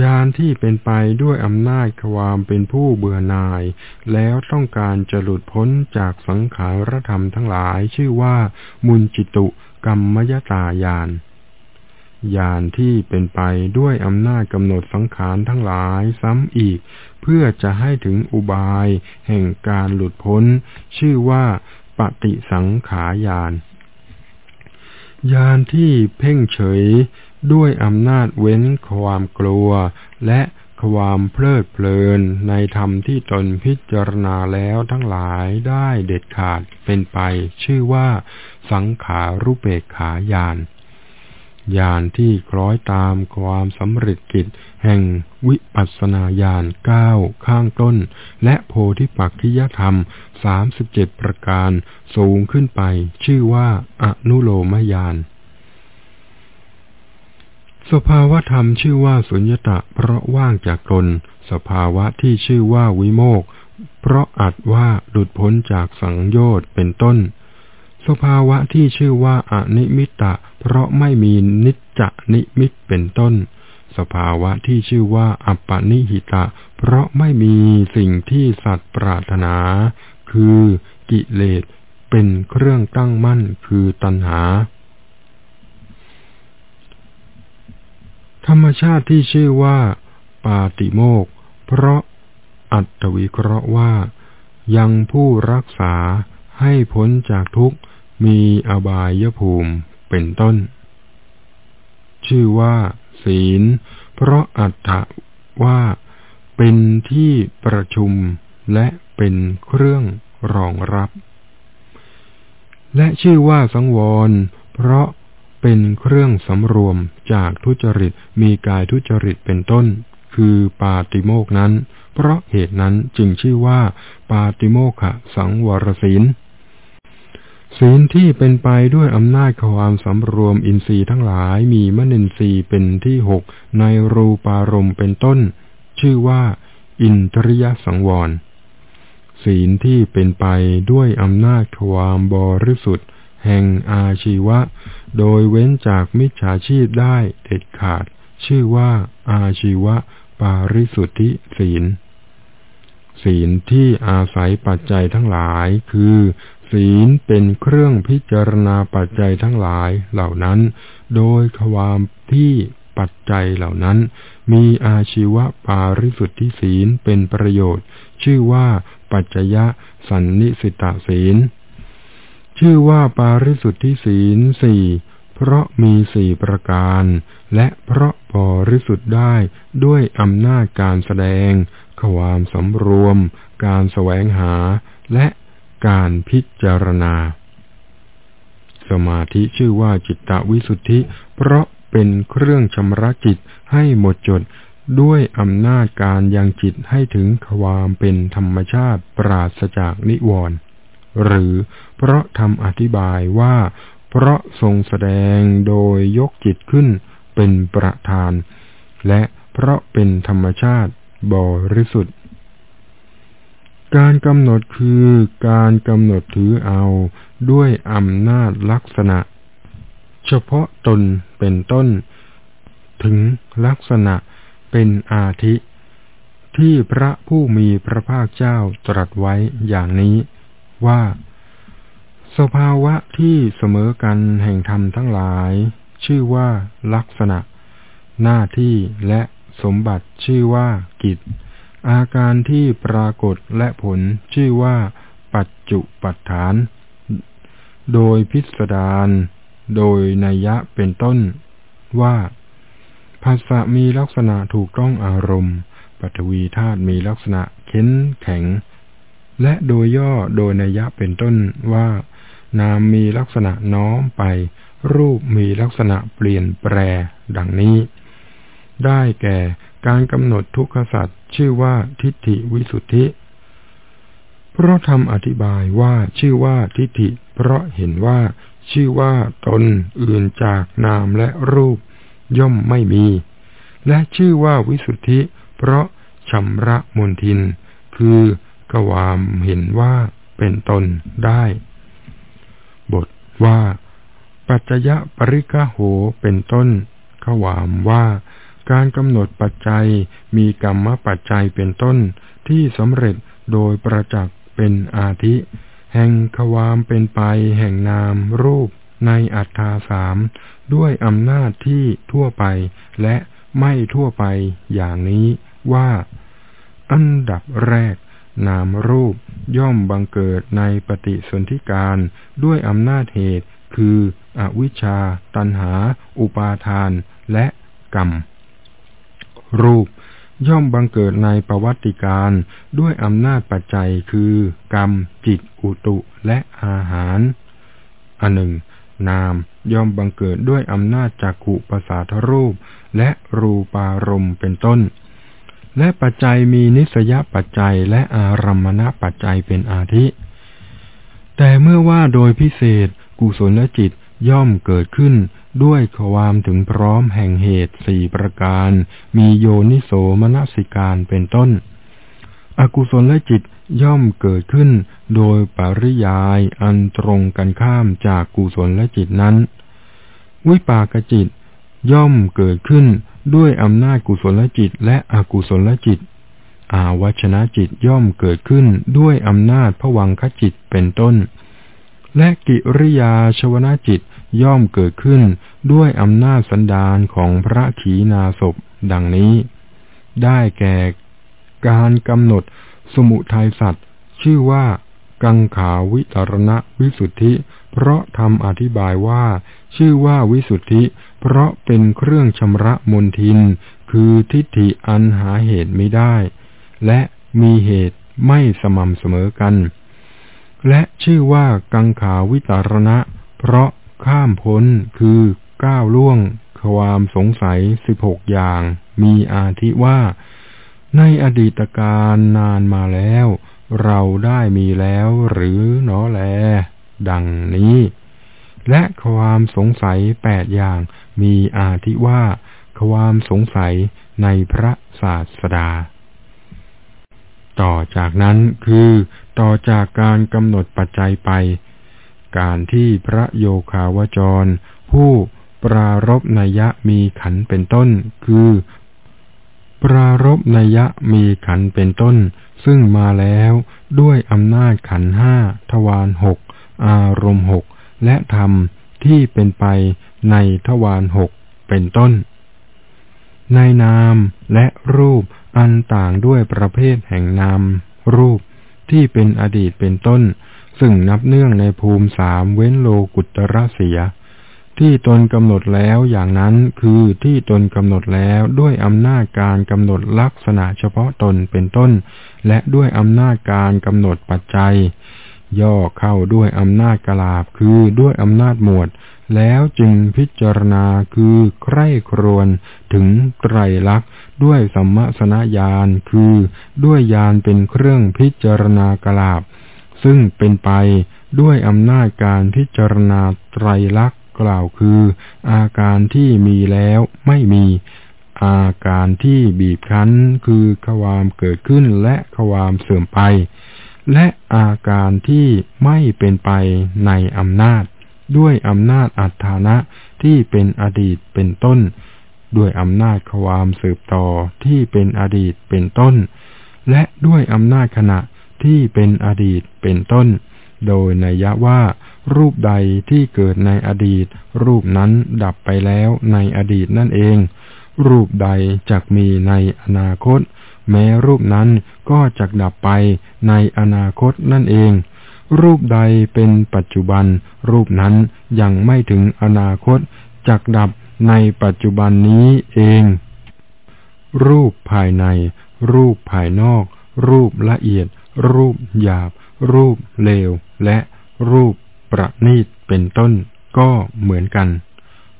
ญาณที่เป็นไปด้วยอำนาจความเป็นผู้เบื่อหน่าย แล้วต้องการจะหลุดพ้นจากสังขารธรรมทั้งหลายชื่อว่า มุนจิตุกรรมยตายานญาณที่เป็นไปด้วยอำนาจกำหนดสังขารทั้งหลายซ้ำอีก เพื่อจะให้ถึงอุบาย แห่งการหลุดพ้น ชื่อว่าปฏิสังขายานญาณที่เพ่งเฉย ด้วยอำนาจเว้นความกลัว และความเพลิดเพลินในธรรมที่ตนพิจารณาแล้วทั้งหลายได้เด็ดขาดเป็นไป ชื่อว่า สังขารุเบกขายานญาณที่คล้อยตามความสำเร็จกิจ แห่งวิปัสสนาญาณเก้าข้างต้น และโพธิปักขิยธรรมสามสิบเจ็ดประการสูงขึ้นไป ชื่อว่า อนุโลมญาณ สภาวะธรรมชื่อว่าสุญญตะ เพราะว่างจากตน สภาวะที่ชื่อว่าวิโมกเพราะอัดว่าหลุดพ้นจากสังโยชน์เป็นต้น สภาวะที่ชื่อว่าอนิมิตะ เพราะไม่มีนิจจนิมิตเป็นต้น สภาวะที่ชื่อว่าอัปปนิหิตะ เพราะไม่มีสิ่งที่สัตว์ปรารถนา คือกิเลสเป็นเครื่องตั้งมั่นคือตัณหา รรมชาติที่ชื่อว่า ปาติโมก เพราะอัตวิเคราะห์ว่า ยังผู้รักษาให้พ้นจากทุกข์มีอบายภูมิเป็นต้น ชื่อว่า ศีล เพราะอัตถะว่า เป็นที่ประชุมและเป็นเครื่องรองรับ และชื่อว่าสังวร เพราะ เป็นเครื่องสำรวมจากทุจริตมีกายทุจริตเป็นต้น คือปาติโมกนั้น เพราะเหตุนั้นจึงชื่อว่า ปาติโมขะสังวรศีลศีลที่เป็นไปด้วยอำนาจความสำรวมอินทรีย์ทั้งหลายมีมนินทรีย์เป็นที่หกในรูปารมณ์เป็นต้น ชื่อว่า อินทริยสังวร ศีลที่เป็นไปด้วยอำนาจความบริสุทธิ์ แห่งอาชีวะ โดยเว้นจากมิจฉาชีพได้เด็ดขาด ชื่อว่าอาชีวะ ปาริสุทธิศีล ศีลที่อาศัยปัจจัยทั้งหลาย คือ ศีลเป็นเครื่องพิจารณาปัจจัยทั้งหลายเหล่านั้น โดยความที่ปัจจัยเหล่านั้น มีอาชีวะปาริสุทธิศีลเป็นประโยชน์ ชื่อว่าปัจจยะสันนิสิตาศีล ชื่อว่าปาริสุทธิศีลสี่เพราะมีสี่ประการ และเพราะบริสุทธิ์ได้ด้วยอำนาจการแสดง ความสำรวม การแสวงหา และการพิจารณา สมาธิชื่อว่าจิตตวิสุทธิ เพราะเป็นเครื่องชำระจิตให้หมดจดด้วยอำนาจการยังจิตให้ถึงความเป็นธรรมชาติปราศจากนิวรณ์ หรือเพราะทำอธิบายว่า เพราะทรงแสดงโดยยกจิตขึ้นเป็นประธาน และเพราะเป็นธรรมชาติบริสุทธิ์ การกำหนดคือการกำหนดถือเอาด้วยอำนาจลักษณะ เฉพาะตนเป็นต้น ถึงลักษณะเป็นอาทิ ที่พระผู้มีพระภาคเจ้าตรัสไว้อย่างนี้ ว่า สภาวะที่เสมอกันแห่งธรรมทั้งหลาย ชื่อว่าลักษณะ หน้าที่และสมบัติชื่อว่ากิจ อาการที่ปรากฏและผลชื่อว่า ปัจจุปัฏฐาน โดยพิสดารโดยนัยยะเป็นต้นว่าภาษะมีลักษณะถูกต้องอารมณ์ปัทวีธาตุมีลักษณะเข็นแข็ง และโดยย่อโดยนัยยะเป็นต้นว่า นามมีลักษณะน้อมไป รูปมีลักษณะเปลี่ยนแปรดังนี้ ได้แก่การกำหนดทุกขสัตว์ชื่อว่าทิฏฐิวิสุทธิ เพราะทำอธิบายว่าชื่อว่าทิฏฐิ เพราะเห็นว่า ชื่อว่าตนอื่นจากนามและรูป ย่อมไม่มี และชื่อว่าวิสุทธิ เพราะชำระมนทิน คือ กวามเห็นว่าเป็นตนได้ บทว่า ปัจจยะปริกะโหเป็นต้นขวามว่า การกำหนดปัจจัยมีกรรมปัจจัยเป็นต้นที่สำเร็จโดยประจักษ์เป็นอาทิ แห่งความเป็นไปแห่งนามรูปในอัตถาสามด้วยอำนาจที่ทั่วไปและไม่ทั่วไปอย่างนี้ว่า อันดับแรก นามรูปย่อมบังเกิดในปฏิสนธิการด้วยอำนาจเหตุ คืออวิชชา ตันหา อุปาทาน และกรรม รูปย่อมบังเกิดในประวัติการด้วยอำนาจปัจจัยคือ กรรม จิต อุตุ และอาหาร อันหนึ่ง นามย่อมบังเกิดด้วยอำนาจจักขุประสาทรูป และรูปารมณ์เป็นต้น และปัจจัยมีนิสยปัจจัยและอารัมมณปัจจัยเป็นอาทิ แต่เมื่อว่าโดยพิเศษกุศลจิตย่อมเกิดขึ้นด้วยความถึงพร้อมแห่งเหตุสี่ประการ มีโยนิโสมนสิการเป็นต้น อกุศลจิตย่อมเกิดขึ้นโดยปริยายอันตรงกันข้ามจากกุศลจิตนั้น วิปากจิตย่อมเกิดขึ้น ด้วยอำนาจกุศลจิตและอกุศลจิต อาวัชนะจิตย่อมเกิดขึ้นด้วยอำนาจผวังขจิตเป็นต้น และกิริยาชวนาจิตย่อมเกิดขึ้นด้วยอำนาจสันดานของพระขีณาสพดังนี้ ได้แก่การกำหนดสมุทัยสัตว์ชื่อว่ากังขาวิตรณวิสุทธิ เพราะทำอธิบายว่า ชื่อว่าวิสุทธิ เพราะเป็นเครื่องชำระมนทิน คือทิฏฐิอันหาเหตุไม่ได้ และมีเหตุไม่สม่ำเสมอกัน และชื่อว่ากังขาวิตารณะ เพราะข้ามพ้นคือก้าวล่วง ความสงสัยสิบหกอย่าง มีอาทิว่า ในอดีตการนานมาแล้ว เราได้มีแล้วหรือหนอแล ดังนี้ และความสงสัยแปดอย่าง มีอาทิว่า ความสงสัยในพระศาสดา ต่อจากนั้นคือ ต่อจากการกำหนดปัจจัยไป การที่พระโยคาวจร ผู้ปรารบนัยะมีขันเป็นต้น คือ ปรารบนัยยะมีขันเป็นต้น ซึ่งมาแล้วด้วยอำนาจขันห้าทวารหกอารมณ์หก และธรรมที่เป็นไปในทวารหกเป็นต้น ในนามและรูปอันต่างด้วยประเภทแห่งนาม รูปที่เป็นอดีตเป็นต้น ซึ่งนับเนื่องในภูมิสามเว้นโลกุตระเสีย ที่ตนกำหนดแล้วอย่างนั้นคือที่ตนกำหนดแล้วด้วยอำนาจการกำหนดลักษณะเฉพาะตนเป็นต้น และด้วยอำนาจการกำหนดปัจจัย ย่อเข้าด้วยอำนาจกลาบคือด้วยอำนาจหมวด แล้วจึงพิจารณาคือใคร่ครวนถึงไตรลักษณ์ด้วยสัมมสนญาณคือด้วยญาณเป็นเครื่องพิจารณากลาบ ซึ่งเป็นไปด้วยอำนาจการพิจารณาไตรลักษณ์กล่าวคือ อาการที่มีแล้วไม่มีอาการที่บีบคั้นคือความเกิดขึ้นและความเสื่อมไป และอาการที่ไม่เป็นไปในอำนาจ ด้วยอำนาจอัตานะที่เป็นอดีตเป็นต้น ด้วยอำนาจความสืบต่อที่เป็นอดีตเป็นต้น และด้วยอำนาจขณะที่เป็นอดีตเป็นต้น โดยนัยว่า รูปใดที่เกิดในอดีต รูปนั้นดับไปแล้วในอดีตนั่นเอง รูปใดจักมีในอนาคต แม้รูปนั้นก็จักดับไปในอนาคตนั่นเอง รูปใดเป็นปัจจุบัน รูปนั้นยังไม่ถึงอนาคตจักดับในปัจจุบันนี้เอง รูปภายใน รูปภายนอก รูปละเอียด รูปหยาบ รูปเลว และรูปประณีตเป็นต้นก็เหมือนกัน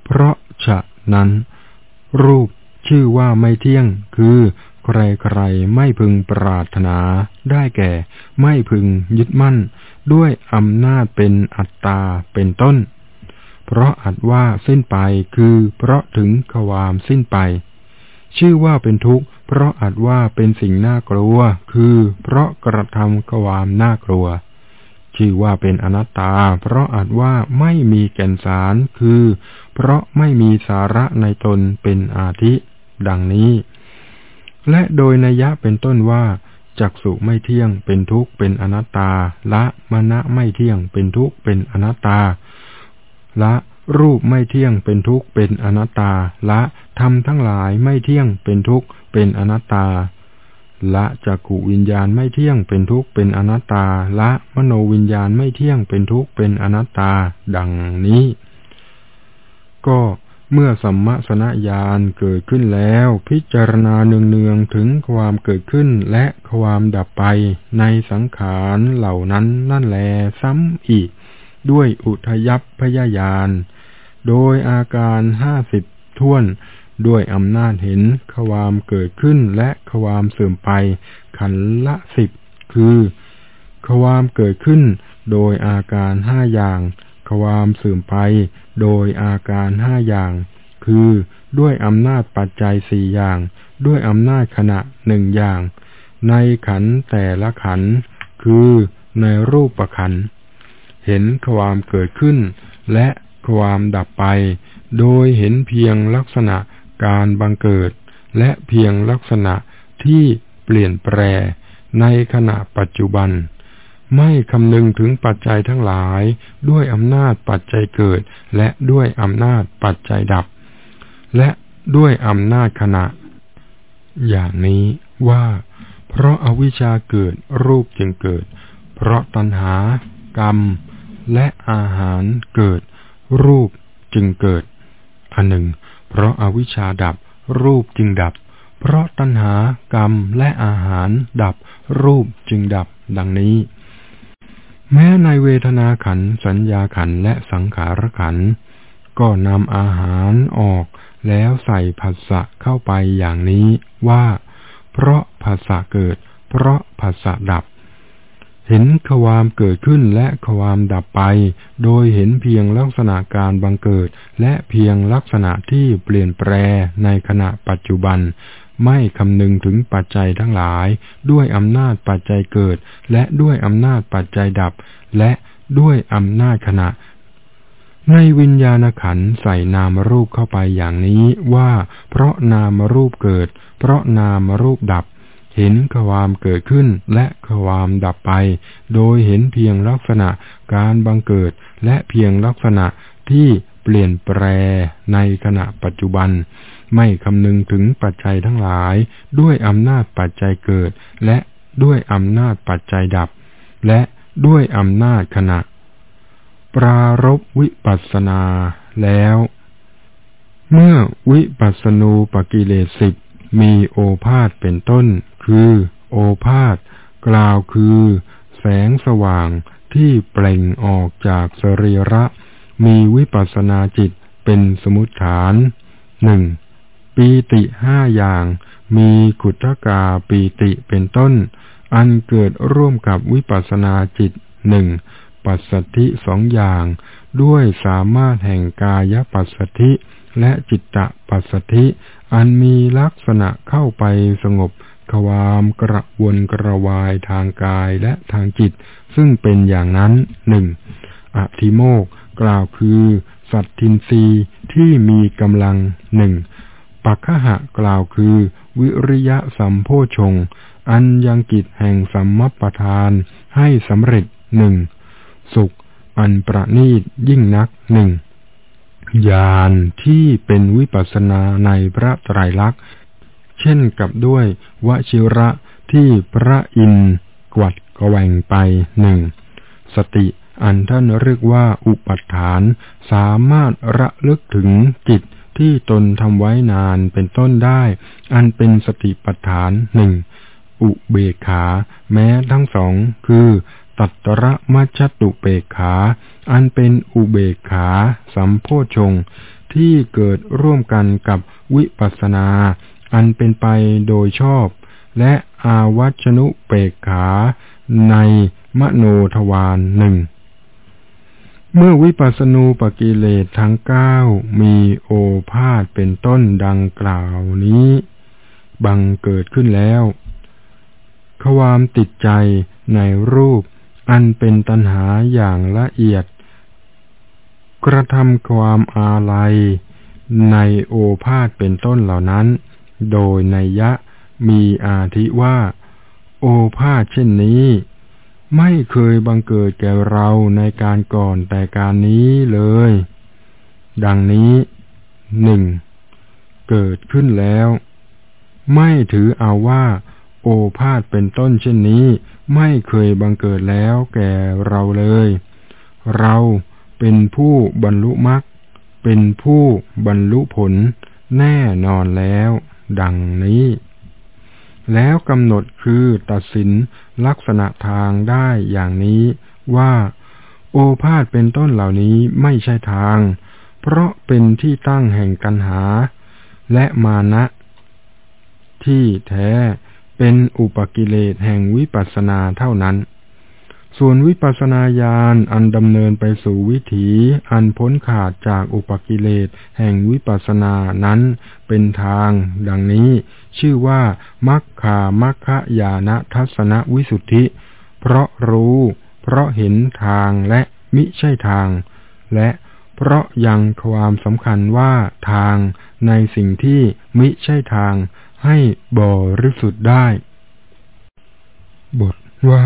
เพราะฉะนั้น รูปชื่อว่าไม่เที่ยงคือ ใครๆไม่พึงปรารถนาได้แก่ ไม่พึงยึดมั่น ด้วยอำนาจเป็นอัตตาเป็นต้น เพราะอัดว่าสิ้นไปคือเพราะถึงความสิ้นไป ชื่อว่าเป็นทุกข์ เพราะอัดว่าเป็นสิ่งน่ากลัว คือเพราะกระทำความน่ากลัว ชื่อว่าเป็นอนัตตา เพราะอาจว่าไม่มีแก่นสาร คือ เพราะไม่มีสาระในตนเป็นอาทิ ดังนี้ และโดยนัยยะเป็นต้นว่าจักสุไม่เที่ยงเป็นทุกข์เป็นอนัตตา ละมณะไม่เที่ยงเป็นทุกข์เป็นอนัตตา ละรูปไม่เที่ยงเป็นทุกข์เป็นอนัตตา ละธรรมทั้งหลายไม่เที่ยงเป็นทุกข์เป็นอนัตตา ละจักขุวิญญาณไม่เที่ยงเป็นทุกข์เป็นอนัตตา ละมโนวิญญาณไม่เที่ยงเป็นทุกข์เป็นอนัตตา ดังนี้ ก็ เมื่อสัมมสนญาณเกิดขึ้นแล้ว พิจารณาเนืองๆถึงความเกิดขึ้นและความดับไปในสังขารเหล่านั้นนั่นแลซ้ำอีก ด้วยอุทยัพพยายานโดยอาการห้าสิบท่วนด้วยอำนาจเห็นความเกิดขึ้นและความเสื่อมไปขันละสิบคือ ความเกิดขึ้นโดยอาการห้าอย่าง ความเสื่อมไป โดยอาการห้าอย่าง คือด้วยอำนาจปัจจัยสี่อย่าง ด้วยอำนาจขณะหนึ่งอย่าง ในขันแต่ละขัน คือในรูปประขัน เห็นความเกิดขึ้น และความดับไป โดยเห็นเพียงลักษณะการบังเกิด และเพียงลักษณะที่เปลี่ยนแปรในขณะปัจจุบัน ไม่คำนึงถึงปัจจัยทั้งหลาย ด้วยอำนาจปัจจัยเกิด และด้วยอำนาจปัจจัยดับ และด้วยอำนาจขณะ อย่างนี้ว่า เพราะอาวิชชาเกิดรูปจึงเกิด เพราะตัณหา กรรม และอาหารเกิด รูปจึงเกิด อันหนึ่ง เพราะอาวิชชาดับ รูปจึงดับ เพราะตัณหากรรมและอาหารดับ รูปจึงดับดังนี้ แม้ในเวทนาขัน สัญญาขันและสังขารขัน ก็นำอาหารออกแล้วใส่ผัสสะเข้าไปอย่างนี้ว่า เพราะผัสสะเกิด เพราะผัสสะดับ เห็นความเกิดขึ้นและความดับไป โดยเห็นเพียงลักษณะการบังเกิด และเพียงลักษณะที่เปลี่ยนแปลในขณะปัจจุบัน ไม่คำนึงถึงปัจจัยทั้งหลาย ด้วยอำนาจปัจจัยเกิด และด้วยอำนาจปัจจัยดับ และด้วยอำนาจขณะ ในวิญญาณขันใส่นามรูปเข้าไปอย่างนี้ว่า เพราะนามรูปเกิด เพราะนามรูปดับ เห็นความเกิดขึ้นและความดับไป โดยเห็นเพียงลักษณะการบังเกิดและเพียงลักษณะที่เปลี่ยนแปรในขณะปัจจุบัน ไม่คำนึงถึงปัจจัยทั้งหลาย ด้วยอำนาจปัจจัยเกิด และด้วยอำนาจปัจจัยดับ และด้วยอำนาจขณะ ปรารบวิปัสนาแล้ว เมื่อวิปัสนูปกิเลสิบมีโอภาษเป็นต้น คือ โอภาษกล่าวคือ แสงสว่างที่เปล่งออกจากสรีระ มีวิปัสนาจิตเป็นสมุทฐานหนึ่ง ปีติห้าอย่าง มีขุทกาปีติเป็นต้น อันเกิดร่วมกับวิปัสนาจิตหนึ่งปัสสธิสองอย่าง ด้วยสามารถแห่งกายปัสสธิและจิตตะปัสสธิอันมีลักษณะเข้าไปสงบความกระวนกระวายทางกายและทางจิต ซึ่งเป็นอย่างนั้นหนึ่งอธิโมกกล่าวคือ สัตทินรีที่มีกำลังหนึ่ง ปักขะกล่าวคือ วิริยะสัมโพชง อันยังกิจแห่งสัมมปทาน ให้สำเร็จหนึ่งสุข อันประณีตยิ่งนักหนึ่งญาณที่เป็นวิปัสนาในพระไตรลักษณ์ เช่นกับด้วยวชิระที่พระอินกวัดกแวงไปหนึ่งสติอันท่านเรียกว่าอุปัฏฐานสามารถระลึกถึงจิต ที่ตนทำไว้นานเป็นต้นได้ อันเป็นสติปัฏฐานหนึ่งอุเบกขา แม้ทั้งสองคือ ตัตระมัชตุเปกขา อันเป็นอุเบกขา สัมโพชง ที่เกิดร่วมกันกับวิปัสนา อันเป็นไปโดยชอบ และอาวัชนุเปกขา ในมโนทวารหนึ่ง เมื่อวิปัสนูปกิเลสทั้งเก้ามีโอภาษเป็นต้นดังกล่าวนี้ บังเกิดขึ้นแล้ว ความติดใจในรูปอันเป็นตัณหาอย่างละเอียด กระทำความอาลัย ในโอภาษเป็นต้นเหล่านั้น โดยในยะมีอาทิว่า โอภาษเช่นนี้ ไม่เคยบังเกิดแก่เราในการก่อนแต่การนี้เลย ดังนี้หนึ่งเกิดขึ้นแล้ว ไม่ถือเอาว่า โอภาษเป็นต้นเช่นนี้ ไม่เคยบังเกิดแล้วแก่เราเลย เราเป็นผู้บรรลุมรรคเป็นผู้บรรลุผลแน่นอนแล้ว ดังนี้ แล้วกำหนดคือตัดสินลักษณะทางได้อย่างนี้ว่า โอภาษเป็นต้นเหล่านี้ไม่ใช่ทาง เพราะเป็นที่ตั้งแห่งกันหา และมานะ ที่แท้เป็นอุปกิเลสแห่งวิปัสสนาเท่านั้น ส่วนวิปัสสนาญาณอันดำเนินไปสู่วิถีอันพ้นขาดจากอุปกิเลสแห่งวิปัสสนานั้นเป็นทาง ดังนี้ ชื่อว่ามัคคามัคคยานะทัศนวิสุทธิ เพราะรู้ เพราะเห็นทางและมิใช่ทาง และเพราะยังความสำคัญว่าทางในสิ่งที่มิใช่ทางให้บริสุทธิ์ได้ บทว่า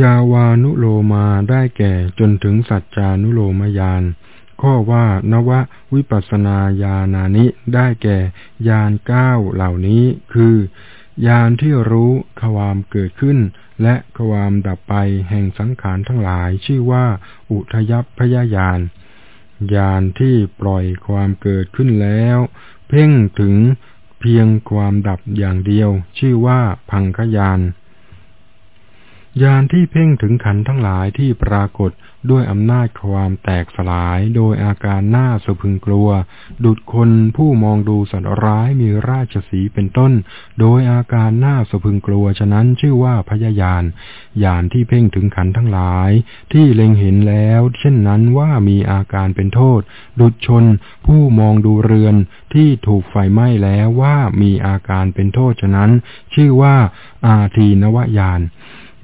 ยาวานุโลมาได้แก่จนถึงสัจจานุโลมยาน ข้อว่านววิปัสนาญาณานิได้แก่ญาณเก้าเหล่านี้ คือญาณที่รู้ความเกิดขึ้น และความดับไปแห่งสังขารทั้งหลายชื่อว่า อุทยพยญาณญาณที่ปล่อยความเกิดขึ้นแล้ว เพ่งถึงเพียงความดับอย่างเดียว ชื่อว่าพังคยาน ญาณที่เพ่งถึงขันทั้งหลายที่ปรากฏด้วยอำนาจความแตกสลายโดยอาการหน้าสะพึงกลัว ดุดคนผู้มองดูสัตว์ร้ายมีราชสีเป็นต้น โดยอาการหน้าสะพึงกลัวฉะนั้นชื่อว่าพยายานญาณที่เพ่งถึงขันทั้งหลาย ที่เล็งเห็นแล้ว เช่นนั้นว่ามีอาการเป็นโทษ ดุดชน ผู้มองดูเรือนที่ถูกไฟไหม้แล้วว่ามีอาการเป็นโทษฉะนั้น ชื่อว่าอาทีนวญาณ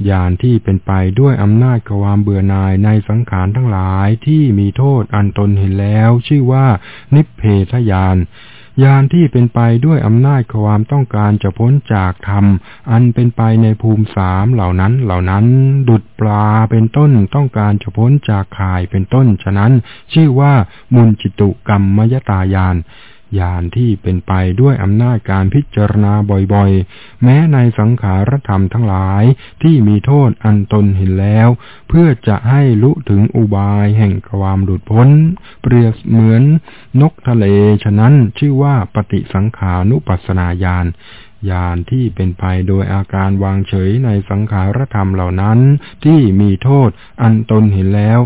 ญาณที่เป็นไปด้วยอำนาจความเบื่อหน่ายในสังขารทั้งหลายที่มีโทษอันตนเห็นแล้ว ชื่อว่านิพเพทญาณญาณที่เป็นไปด้วยอำนาจความต้องการจะพ้นจากธรรม อันเป็นไปในภูมิสามเหล่านั้นเหล่านั้น ดุดปลาเป็นต้นต้องการจะพ้นจากข่ายเป็นต้น ฉะนั้น ชื่อว่ามุนจิตุกรรมมยตายาน ญาณที่เป็นไปด้วยอำนาจการพิจารณาบ่อยๆ แม้ในสังขารธรรมทั้งหลายที่มีโทษอันตนเห็นแล้ว เพื่อจะให้ลุถึงอุบายแห่งความหลุดพ้น เปรียบเหมือนนกทะเล ฉะนั้นชื่อว่าปฏิสังขานุปัสนาญาณญาณที่เป็นไปโดยอาการวางเฉยในสังขารธรรมเหล่านั้น ที่มีโทษอันตนเห็นแล้ว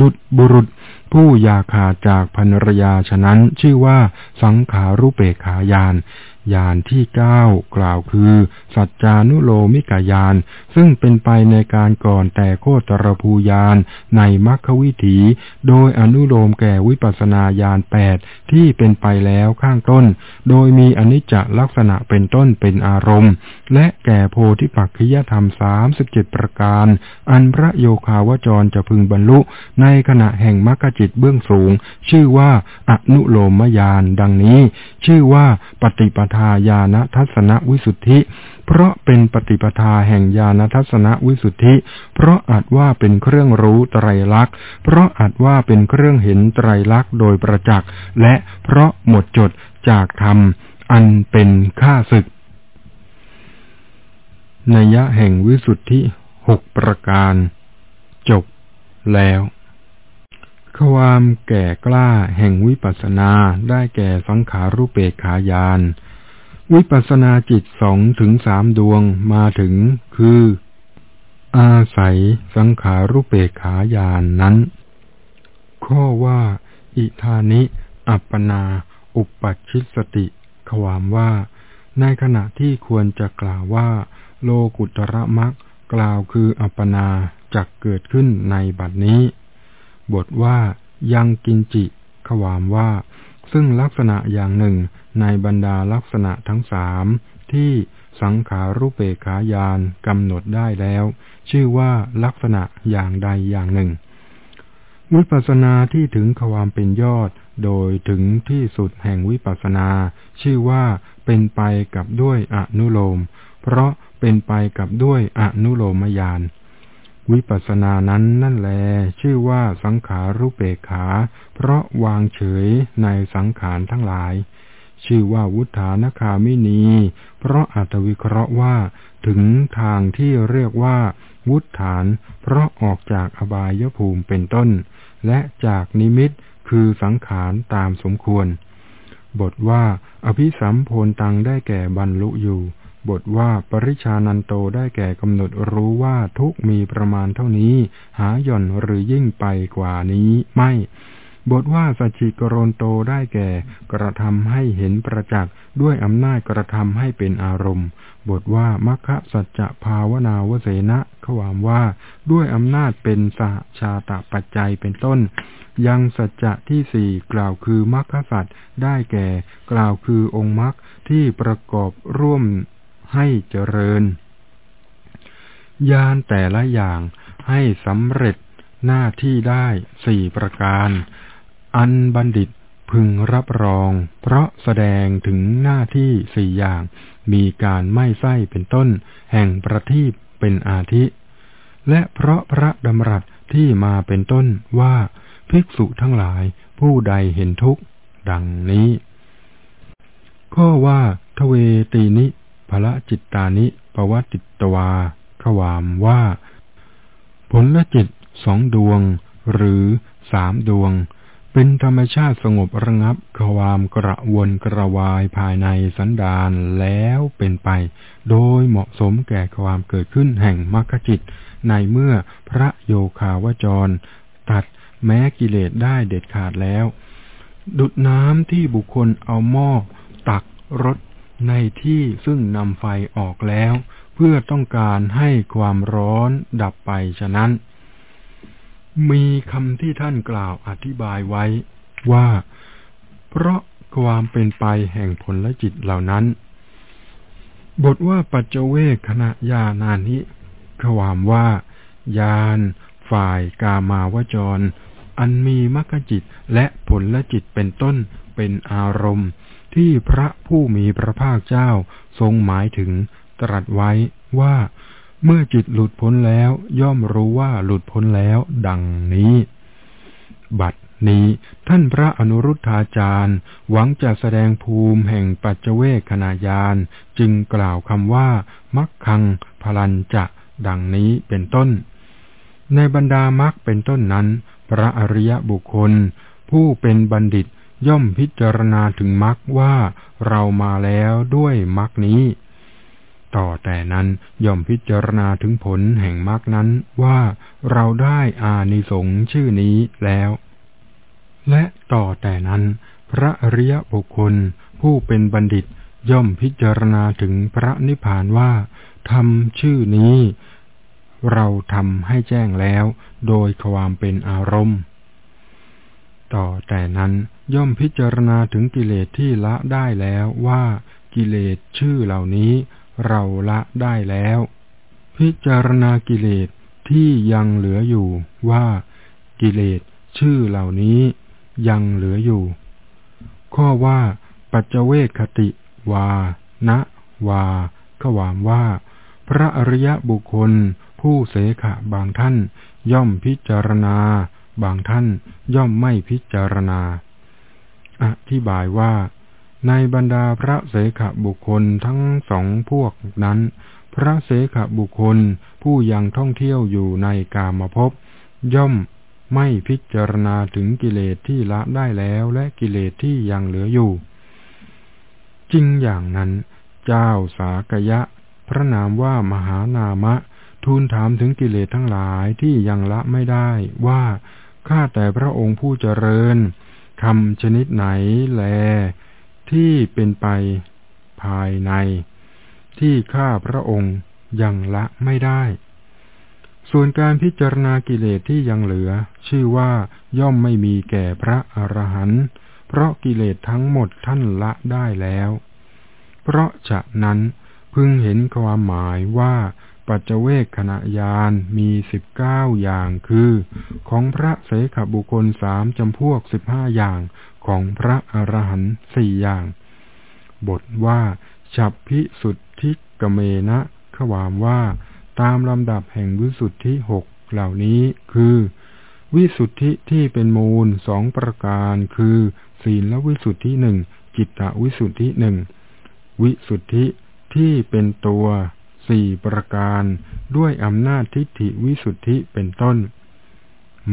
ดุดบุรุษ ผู้อยากขาดจากภรรยาฉะนั้นชื่อว่าสังขารุเปขายานญาณที่เก้ากล่าวคือ สัจจานุโลมิกายาน ซึ่งเป็นไปในการก่อนแต่โคตรภูยานในมรรควิถี โดยอนุโลมแก่วิปัสนาญาณแปดที่เป็นไปแล้วข้างต้น โดยมีอนิจจลักษณะเป็นต้นเป็นอารมณ์ และแก่โพธิปักขิยธรรมสามสิบเจ็ดประการ อันพระโยคาวจรจะพึงบรรลุในขณะแห่งมรรคจิตเบื้องสูง ชื่อว่าอนุโลมยานดังนี้ ชื่อว่าปฏิปทาญาณทัศนวิสุทธิ เพราะเป็นปฏิปทาแห่งญาณทัศนวิสุทธิ เพราะอาจว่าเป็นเครื่องรู้ไตรลักษณ์ เพราะอาจว่าเป็นเครื่องเห็นไตรลักษณ์โดยประจักษ์และเพราะหมดจดจากธรรมอันเป็นข้าศึก นัยะแห่งวิสุทธิหกประการ จบแล้ว ความแก่กล้าแห่งวิปัสสนาได้แก่สังขารุเปกขายาน วิปัสสนาจิตสองถึงสามดวงมาถึงคือ อาศัยสังขารุเปกขายานนั้น ข้อว่า อิธานิ อัปปนา อุปปัชิสติ ความว่า ในขณะที่ควรจะกล่าวว่า โลกุตระมักกล่าวคืออัปปนาจักเกิดขึ้นในบัดนี้ บทว่า ยังกินจิ ขวามว่า ซึ่งลักษณะอย่างหนึ่งในบรรดาลักษณะทั้งสามที่สังขารุเปขายานกำหนดได้แล้ว ชื่อว่าลักษณะอย่างใดอย่างหนึ่ง วิปัสสนาที่ถึงความเป็นยอด โดยถึงที่สุดแห่งวิปัสสนา ชื่อว่าเป็นไปกับด้วยอนุโลม เพราะ เป็นไปกับด้วยอนุโลมยานวิปัสสนานั้นนั่นแล ชื่อว่าสังขารุเปขา เพราะวางเฉยในสังขารทั้งหลาย ชื่อว่าวุฒานคามินี เพราะอัตวิเคราะห์ว่า ถึงทางที่เรียกว่า วุฒาน เพราะออกจากอบายภูมิเป็นต้น และจากนิมิตคือสังขารตามสมควร บทว่า อภิสัมโพนตังได้แก่บรรลุอยู่ บทว่าปริชานันโตได้แก่กำหนดรู้ว่าทุกมีประมาณเท่านี้ หาหย่อนหรือยิ่งไปกว่านี้ไม่ บทว่าสัจิกรนโตได้แก่ กระทำให้เห็นประจักษ์ด้วยอำนาจกระทำให้เป็นอารมณ์ บทว่ามัคคะสัจจะภาวนาวเสนะความว่า ด้วยอำนาจเป็นสหชาตปัจจัยเป็นต้นยังสัจจะที่สี่กล่าวคือมัคคสัจได้แก่ กล่าวคือองค์มัคที่ประกอบร่วม ให้เจริญ ญาณแต่ละอย่างให้สำเร็จหน้าที่ได้สี่ประการ อันบัณฑิตพึงรับรอง เพราะแสดงถึงหน้าที่สี่อย่าง มีการไม่ไส้เป็นต้น แห่งประทีปเป็นอาทิ และเพราะพระดำรัสที่มาเป็นต้นว่าภิกษุทั้งหลายผู้ใดเห็นทุกข์ ดังนี้ ข้อว่าทเวตีนิ พละจิตตานิปวัติตวา ขวามว่า ผลละจิตสองดวง หรือสามดวง เป็นธรรมชาติสงบระงับความกระวนกระวายภายในสันดานแล้วเป็นไป โดยเหมาะสมแก่ความเกิดขึ้นแห่งมรรคจิต ในเมื่อพระโยคาวจร ตัดแม้กิเลสได้เด็ดขาดแล้ว ดุดน้ำที่บุคคลเอาหม้อตักรถ ในที่ซึ่งนำไฟออกแล้ว เพื่อต้องการให้ความร้อนดับไปฉะนั้น มีคำที่ท่านกล่าวอธิบายไว้ว่า เพราะความเป็นไปแห่งผลละจิตเหล่านั้น บทว่าปัจเจเวกขณะยานานิความว่ายานฝ่ายกามาวจร อันมีมรรคจิตและผลละจิตเป็นต้นเป็นอารมณ์ ที่พระผู้มีพระภาคเจ้าทรงหมายถึงตรัสไว้ว่าเมื่อจิตหลุดพ้นแล้วย่อมรู้ว่าหลุดพ้นแล้วดังนี้ บัดนี้ท่านพระอนุรุทธาจารย์ หวังจะแสดงภูมิแห่งปัจเจเวคขณายานจึงกล่าวคำว่ามักคังพลันจะดังนี้เป็นต้น ในบรรดามักเป็นต้นนั้น พระอริยบุคคล ผู้เป็นบัณฑิต ย่อมพิจารณาถึงมรรคว่าเรามาแล้วด้วยมรรคนี้ ต่อแต่นั้นย่อมพิจารณาถึงผลแห่งมรรคนั้นว่าเราได้อานิสงส์ชื่อนี้แล้ว และต่อแต่นั้น พระอริยบุคคลผู้เป็นบัณฑิตย่อมพิจารณาถึงพระนิพพานว่าทำชื่อนี้ เราทำให้แจ้งแล้ว โดยความเป็นอารมณ์ ต่อแต่นั้น ย่อมพิจารณาถึงกิเลสที่ละได้แล้วว่ากิเลสชื่อเหล่านี้เราละได้แล้ว พิจารณากิเลสที่ยังเหลืออยู่ว่ากิเลสชื่อเหล่านี้ยังเหลืออยู่ ข้อว่า ปัจเจเวคติ วา นะ วาขวามว่า พระอริยบุคคล ผู้เสขะบางท่าน ย่อมพิจารณา บางท่าน ย่อมไม่พิจารณา อธิบายว่า ในบรรดาพระเสขบุคคลทั้งสองพวกนั้น พระเสขบุคคลผู้ยังท่องเที่ยวอยู่ในกามภพย่อมไม่พิจารณาถึงกิเลสที่ละได้แล้วและกิเลสที่ยังเหลืออยู่ จริงอย่างนั้น เจ้าสากยะ พระนามว่ามหานามะ ทูลถามถึงกิเลสทั้งหลายที่ยังละไม่ได้ว่าข้าแต่พระองค์ผู้เจริญ คำชนิดไหนแล ที่เป็นไปภายใน ที่ข้าพระองค์ยังละไม่ได้ ส่วนการพิจารณากิเลสที่ยังเหลือ ชื่อว่าย่อมไม่มีแก่พระอรหันต์เพราะกิเลสทั้งหมดท่านละได้แล้ว เพราะฉะนั้นพึงเห็นความหมายว่า ปัจเวกขณะยานมีสิบเก้าอย่างคือ ของพระเสขบุคคลสามจำพวกสิบห้าอย่างของพระอรหันต์สี่อย่าง บทว่าฉับพิสุทธิกเมนะขวามว่า ตามลำดับแห่งวิสุทธิหกเหล่านี้คือ วิสุทธิที่เป็นมูลสองประการคือ ศีลและวิสุทธิหนึ่งจิตตวิสุทธิหนึ่งวิสุทธิที่เป็นตัว สี่ประการ ด้วยอำนาจทิฏฐิวิสุทธิเป็นต้น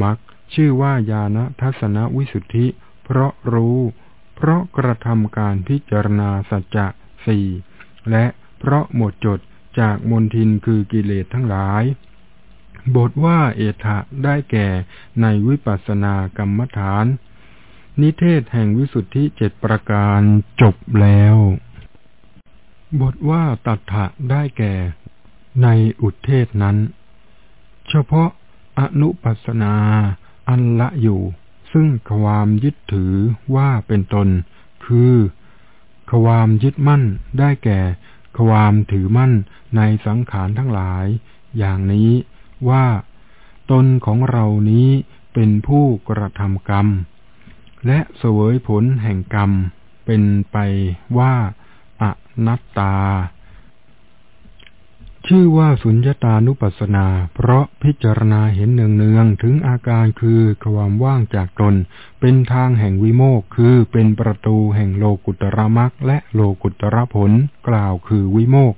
มักชื่อว่าญาณทัศนวิสุทธิ เพราะรู้ เพราะกระทำการพิจารณาสัจจะสี่และเพราะหมดจดจากมนทินคือกิเลสทั้งหลาย บทว่าเอถะได้แก่ในวิปัสสนากรรมฐาน นิเทศแห่งวิสุทธิเจ็ดประการจบแล้ว บทว่าตัถะได้แก่ ในอุทเทศนั้น เฉพาะอนุปัสนา อันละอยู่ ซึ่งความยึดถือว่าเป็นตน คือความยึดมั่นได้แก่ ความถือมั่นในสังขารทั้งหลาย อย่างนี้ว่า ตนของเรานี้เป็นผู้กระทำกรรม และเสวยผลแห่งกรรมเป็นไปว่า อนัตตา ชื่อว่าสุญญตานุปัสสนา เพราะพิจารณาเห็นเนืองๆถึงอาการคือความว่างจากตน เป็นทางแห่งวิโมกคือเป็นประตูแห่งโลกุตระมักและโลกุตระผลกล่าวคือวิโมก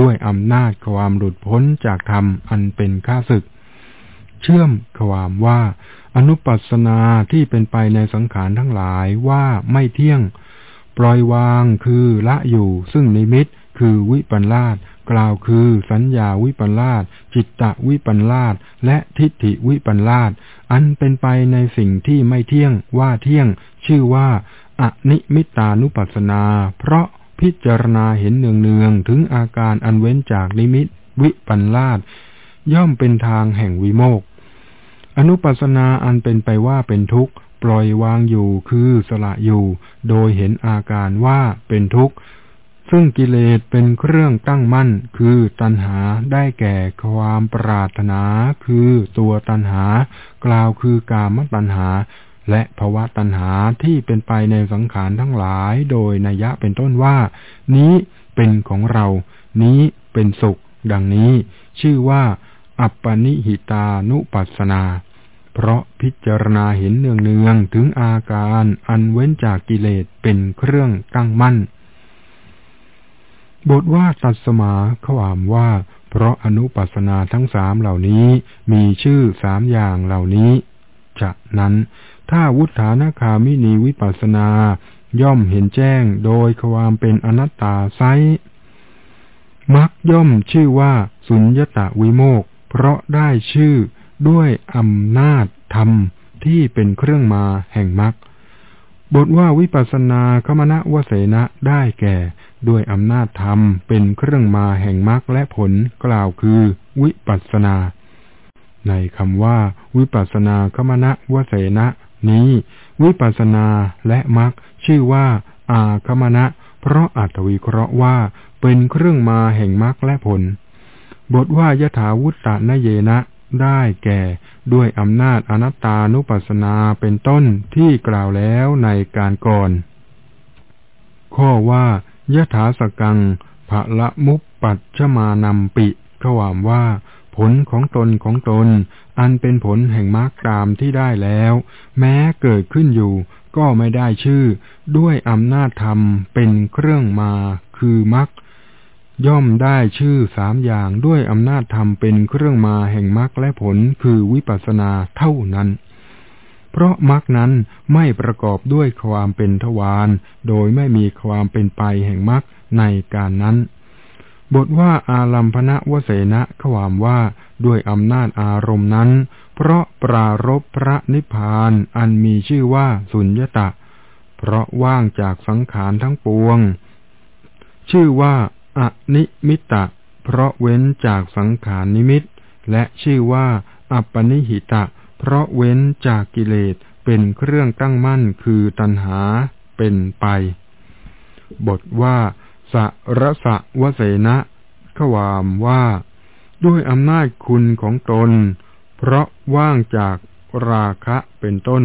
ด้วยอำนาจความหลุดพ้นจากธรรมอันเป็นข้าศึก เชื่อมความว่า อนุปัสนาที่เป็นไปในสังขารทั้งหลายว่าไม่เที่ยง ปล่อยวางคือละอยู่ ซึ่งนิมิตคือวิปัลลาสกล่าวคือสัญญาวิปัลลาสจิตตวิปัลลาสและทิฏฐิวิปัลลาสอันเป็นไปในสิ่งที่ไม่เที่ยงว่าเที่ยง ชื่อว่าอนิมิตานุปัสนา เพราะพิจารณาเห็นเนืองๆถึงอาการอันเว้นจากนิมิตวิปัลลาสย่อมเป็นทางแห่งวิโมกอนุปัสนาอันเป็นไปว่าเป็นทุกข์ ปล่อยวางอยู่คือสละอยู่ โดยเห็นอาการว่าเป็นทุกข์ ซึ่งกิเลสเป็นเครื่องตั้งมั่น คือตัณหาได้แก่ความปรารถนา คือตัวตัณหา กล่าวคือกามตัณหา และภวะตัณหาที่เป็นไปในสังขารทั้งหลาย โดยนัยะเป็นต้นว่า นี้เป็นของเรา นี้เป็นสุข ดังนี้ ชื่อว่า อัปปนิหิตานุปัสสนา เพราะพิจารณาเห็นเนืองๆถึงอาการอันเว้นจากกิเลสเป็นเครื่องตั้งมั่น บทว่าตัดสมาความว่า เพราะอนุปัสนาทั้งสามเหล่านี้มีชื่อสามอย่างเหล่านี้จากนั้น ถ้าวุฒานาคามินีวิปัสนา ย่อมเห็นแจ้งโดยความเป็นอนัตตาไซมักย่อมชื่อว่า สุญญตาวิโมกเพราะได้ชื่อ ด้วยอำนาจธรรมที่เป็นเครื่องมาแห่งมักบทว่าวิปัสสนาคมณะวเสนะได้แก่ ด้วยอำนาจธรรมเป็นเครื่องมาแห่งมรรคและผลกล่าวคือ วิปัสสนา ในคำว่า วิปัสสนาคมณะวเสนะนี้ วิปัสสนาและมรรคชื่อว่า อาคมณะ เพราะอัตวิเคราะห์ว่าเป็นเครื่องมาแห่งมรรคและผล บทว่ายถาวุตตะนเยนะ ได้แก่ด้วยอำนาจอนัตตานุปัสสนาเป็นต้นที่กล่าวแล้วในการก่อน ข้อว่ายถาสกังภะละมุปปัจชมานำปิขวามว่า ผลของตนของตน อันเป็นผลแห่งมรรคตามที่ได้แล้ว แม้เกิดขึ้นอยู่ก็ไม่ได้ชื่อ ด้วยอำนาจธรรมเป็นเครื่องมาคือมรรค ย่อมได้ชื่อสามอย่างด้วยอำนาจธรรมเป็นเครื่องมาแห่งมรรคและผลคือวิปัสสนาเท่านั้น เพราะมรรคนั้นไม่ประกอบด้วยความเป็นทวารโดยไม่มีความเป็นไปแห่งมรรคในการนั้น บทว่าอาลัมพนะวเสนะความว่าด้วยอำนาจอารมณ์นั้น เพราะปรารบพระนิพพานอันมีชื่อว่าสุญญตะ เพราะว่างจากสังขารทั้งปวง ชื่อว่า อนิมิตะ เพราะเว้นจากสังขารนิมิต และชื่อว่า อัปปนิหิตะ เพราะเว้นจากกิเลสเป็นเครื่องตั้งมั่นคือตัณหาเป็นไป บทว่าสระสะวเสนะขวามว่า ด้วยอำนาจคุณของตน เพราะว่างจากราคะเป็นต้น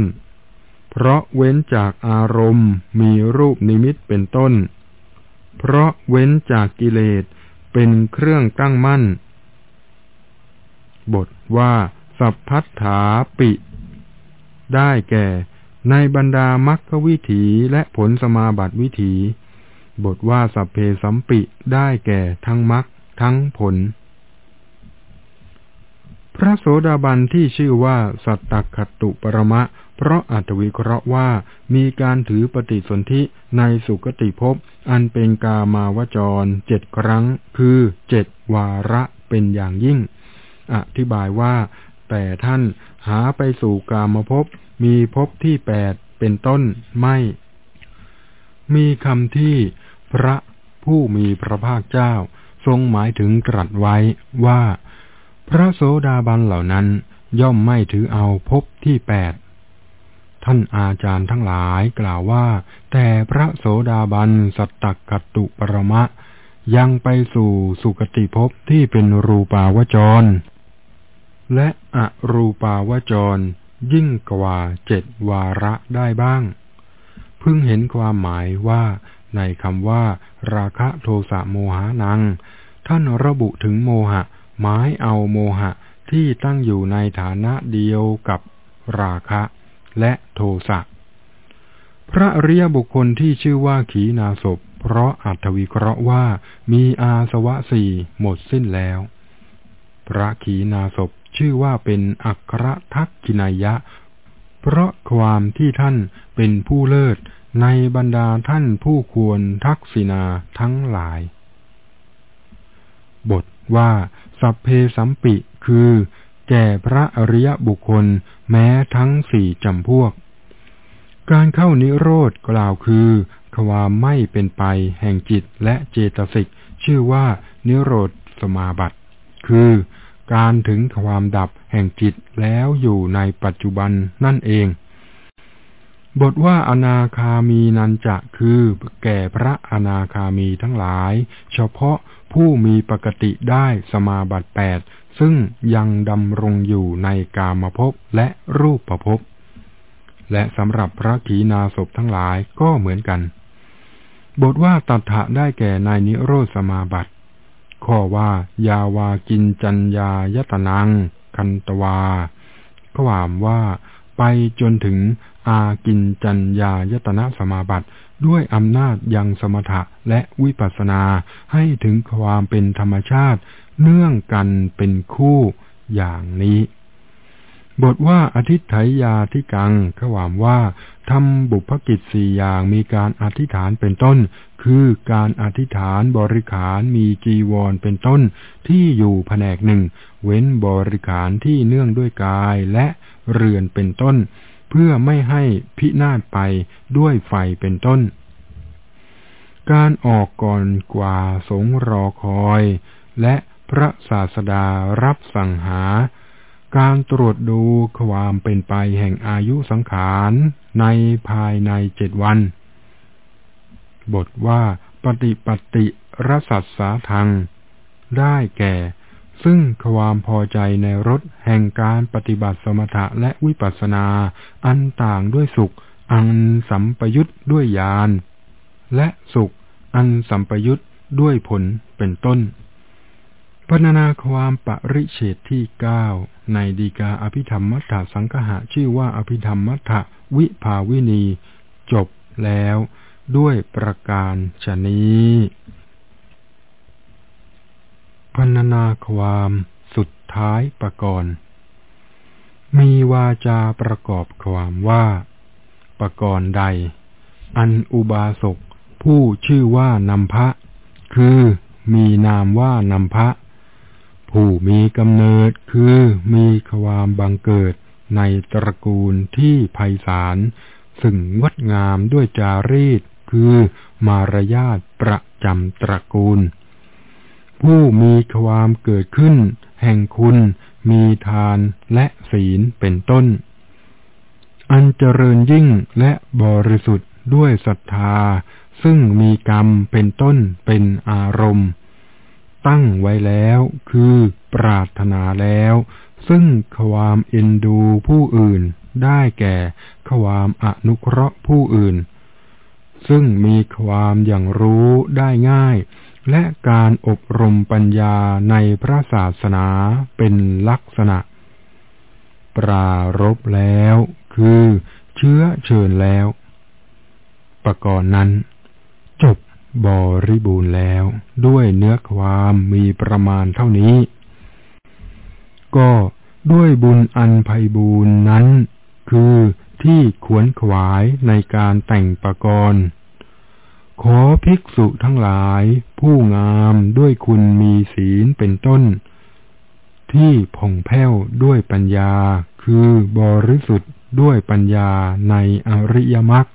เพราะเว้นจากอารมณ์มีรูปนิมิตเป็นต้น เพราะเว้นจากกิเลสเป็นเครื่องตั้งมั่น บทว่า สัพพัทธาปิ ได้แก่ ในบรรดามรรควิถีและผลสมาบัติวิถี บทว่าสัพเพสัมปิได้แก่ทั้งมรรคทั้งผล พระโสดาบันที่ชื่อว่าสัตตคตุปรมะ เพราะอัตวิเคราะห์ว่ามีการถือปฏิสนธิในสุคติภพอันเป็นกามาวจรเจ็ดครั้ง คือเจ็ดวาระเป็นอย่างยิ่ง อธิบายว่า แต่ท่านหาไปสู่กามภพมีภพที่แปดเป็นต้นไม่ มีคำที่พระผู้มีพระภาคเจ้า ทรงหมายถึงตรัสไว้ว่า พระโสดาบันเหล่านั้นย่อมไม่ถือเอาภพที่แปด ท่านอาจารย์ทั้งหลายกล่าวว่า แต่พระโสดาบันสัตตกัตตุปรมะ ยังไปสู่สุคติภพที่เป็นรูปาวจร และอรูปาวจร ยิ่งกว่าเจ็ดวาระได้บ้าง เพิ่งเห็นความหมายว่า ในคำว่า ราคะโทสะโมหานัง ท่านระบุถึงโมหะ หมายเอาโมหะที่ตั้งอยู่ในฐานะเดียวกับราคะ และโทสะ พระอริยบุคคลที่ชื่อว่าขีนาศพ เพราะอัตวิเคราะห์ว่ามีอาสวะสี่หมดสิ้นแล้ว พระขีนาศพชื่อว่าเป็นอัครทักกินายะ เพราะความที่ท่านเป็นผู้เลิศในบรรดาท่านผู้ควรทักษินาทั้งหลาย บทว่า สัพเพสัมปิคือ แก่พระอริยบุคคล แม้ทั้งสี่จำพวก การเข้านิโรธกล่าวคือความไม่เป็นไปแห่งจิตและเจตสิกชื่อว่านิโรธสมาบัติ คือการถึงความดับแห่งจิตแล้วอยู่ในปัจจุบันนั่นเอง บทว่าอนาคามีนันจะคือแก่พระอนาคามีทั้งหลาย เฉพาะผู้มีปกติได้สมาบัติแปด ซึ่งยังดำรงอยู่ในกามภพและรูปภพและสำหรับพระขีณาสพทั้งหลายก็เหมือนกัน บทว่าตัถะได้แก่นายนิโรธสมาบัติ ข้อว่ายาวากินจัญญายตนัง คันตวาความว่าไปจนถึงอากินจัญญายตนะสมาบัติ ด้วยอำนาจยังสมถะและวิปัสสนาให้ถึงความเป็นธรรมชาติ เนื่องกันเป็นคู่อย่างนี้ บทว่าอธิษฐายาธิกังขวามว่าทำบุพกิจสี่อย่างมีการอธิษฐานเป็นต้น คือการอธิษฐานบริขารมีจีวรเป็นต้นที่อยู่แผนกหนึ่ง เว้นบริขารที่เนื่องด้วยกายและเรือนเป็นต้น พื่อไม่ให้พินาศไปด้วยไฟเป็นต้น การออกก่อนกว่าสงรอคอย และพระศาสดารับสั่งหา การตรวจดูความเป็นไปแห่งอายุสังขารในภายในเจ็ดวัน บทว่าปฏิปฏิรสัสสาทัง ได้แก่ ซึ่งความพอใจในรสแห่งการปฏิบัติสมถะและวิปัสสนา อันต่างด้วยสุข อันสัมปยุตด้วยญาณและสุข อันสัมปยุตด้วยผลเป็นต้นพรรณนาความปริเฉดที่เก้าในดีกาอภิธรรมมัทธสังคหะชื่อว่าอภิธรรมมัทธวิภาวินี จบแล้วด้วยประการชนี้ พรรณนาความสุดท้ายประกรณ์มีวาจาประกอบความว่า ประกรณ์ใด อันอุบาสกผู้ชื่อว่านำพระ คือมีนามว่านำพระ ผู้มีกำเนิดคือมีความบังเกิดในตระกูลที่ไพศาลซึ่งงดงามด้วยจารีตคือมารยาทประจำตระกูล ผู้มีความเกิดขึ้น แห่งคุณมีทานและศีลเป็นต้น อันเจริญยิ่งและบริสุทธิ์ด้วยศรัทธา ซึ่งมีกรรมเป็นต้นเป็นอารมณ์ ตั้งไว้แล้วคือปรารถนาแล้ว ซึ่งความเอ็นดูผู้อื่นได้แก่ความอนุเคราะห์ผู้อื่น ซึ่งมีความอย่างรู้ได้ง่าย และการอบรมปัญญาในพระศาสนาเป็นลักษณะ ปรารบแล้วคือเชื้อเชิญแล้ว ประกอบนั้น จบบริบูรณ์แล้วด้วยเนื้อความมีประมาณเท่านี้ ก็ด้วยบุญอันไพบูรณ์นั้น คือที่ขวนขวายในการแต่งประกรณ์ ขอภิกษุทั้งหลาย ผู้งามด้วยคุณมีศีลเป็นต้น ที่ผ่องแผ้วด้วยปัญญา คือบริสุทธิ์ด้วยปัญญาในอริยมรรค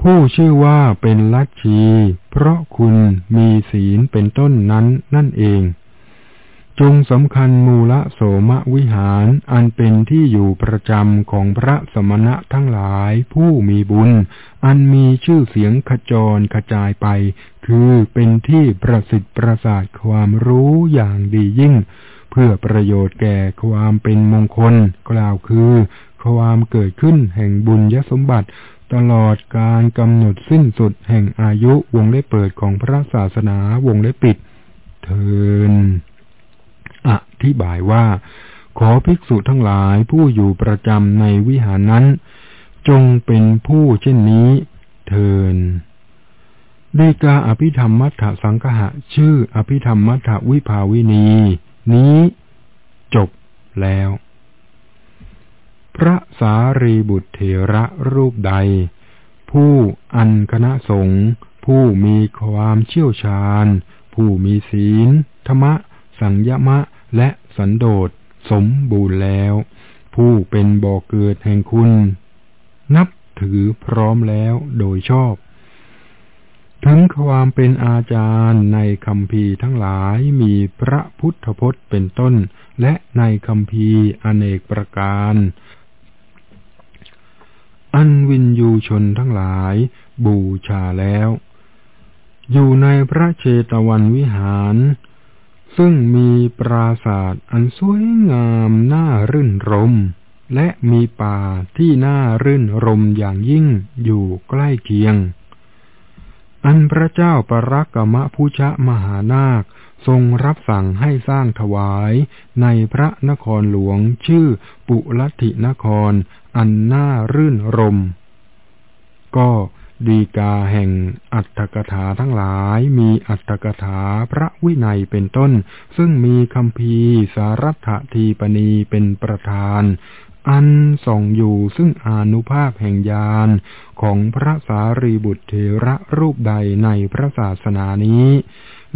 ผู้ชื่อว่าเป็นลัทธีเพราะคุณมีศีลเป็นต้นนั้นนั่นเอง จงสำคัญมูละโสมวิหารอันเป็นที่อยู่ประจำของพระสมณะทั้งหลายผู้มีบุญ อันมีชื่อเสียงขจรกระจายไป คือเป็นที่ประสิทธิ์ประสาทความรู้อย่างดียิ่ง เพื่อประโยชน์แก่ความเป็นมงคล กล่าวคือ ความเกิดขึ้นแห่งบุญยสมบัติตลอดการกำหนดสิ้นสุดแห่งอายุวงเล็บเปิดของพระศาสนาวงเล็บปิด เทิน ธิบายว่า ขอภิกษุทั้งหลายผู้อยู่ประจำในวิหารนั้น จงเป็นผู้เช่นนี้เทินดีกาอภิธรรมมัทธสังคหะชื่ออภิธรรมมัทธวิภาวินี นี้จบแล้ว พระสารีบุตรเถระรูปใด ผู้อันคณะสงฆ์ผู้มีความเชี่ยวชาญ ผู้มีศีลธรรมะ สังยมะ และสันโดษสมบูรณ์แล้ว ผู้เป็นบ่อเกิดแห่งคุณ นับถือพร้อมแล้วโดยชอบ ถึงความเป็นอาจารย์ในคำพีทั้งหลายมีพระพุทธพจน์เป็นต้น และในคำพีอเนกประการ อันวินยูชนทั้งหลายบูชาแล้ว อยู่ในพระเชตวันวิหาร ซึ่งมีปราศาสตร์อันสวยงามน่ารื่นรม และมีป่าที่น่ารื่นรมอย่างยิ่งอยู่ใกล้เคียง อันพระเจ้าปรักกมะพุชะมหานาคทรงรับสั่งให้สร้างถวายในพระนครหลวงชื่อปุลัตินคร อันน่ารื่นรม ก็ ดีกาแห่งอัตถกถาทั้งหลายมีอัตถกถาพระวินัยเป็นต้น ซึ่งมีคำพีสารัตทีปณีเป็นประธาน อันส่องอยู่ซึ่งอนุภาพแห่งญาณของพระสารีบุตรเทระรูปใดในพระศาสนานี้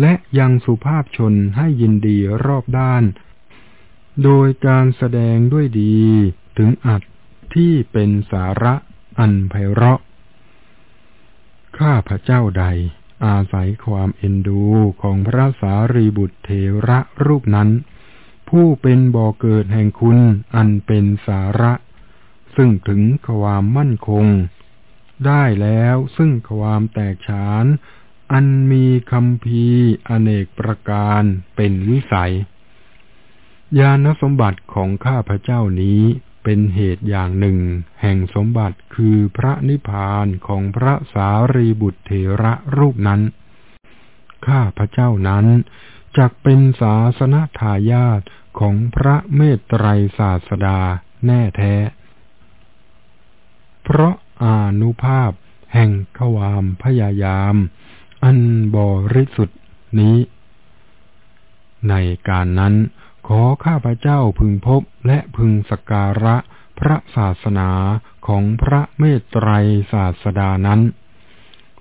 และยังสุภาพชนให้ยินดีรอบด้าน โดยการแสดงด้วยดีถึงอัดที่เป็นสาระอันไพเราะ ข้าพระเจ้าใด อาศัยความเอ็นดูของพระสารีบุตรเทระรูปนั้น ผู้เป็นบ่อเกิดแห่งคุณอันเป็นสาระ ซึ่งถึงความมั่นคง ได้แล้วซึ่งความแตกฉาน อันมีคำพีอเนกประการเป็นวิสัยญาณสมบัติของข้าพระเจ้านี้ เป็นเหตุอย่างหนึ่ง แห่งสมบัติคือพระนิพพานของพระสารีบุตรเถระรูปนั้น ข้าพระเจ้านั้นจักเป็นศาสนทายาทของพระเมตไตรศาสดาแน่แท้ เพราะอานุภาพแห่งขวามพยายาม อันบริสุทธิ์นี้ ในการนั้น ขอข้าพเจ้าพึงพบและพึงสการะพระศาสนาของพระเมตไตรศาสดานั้น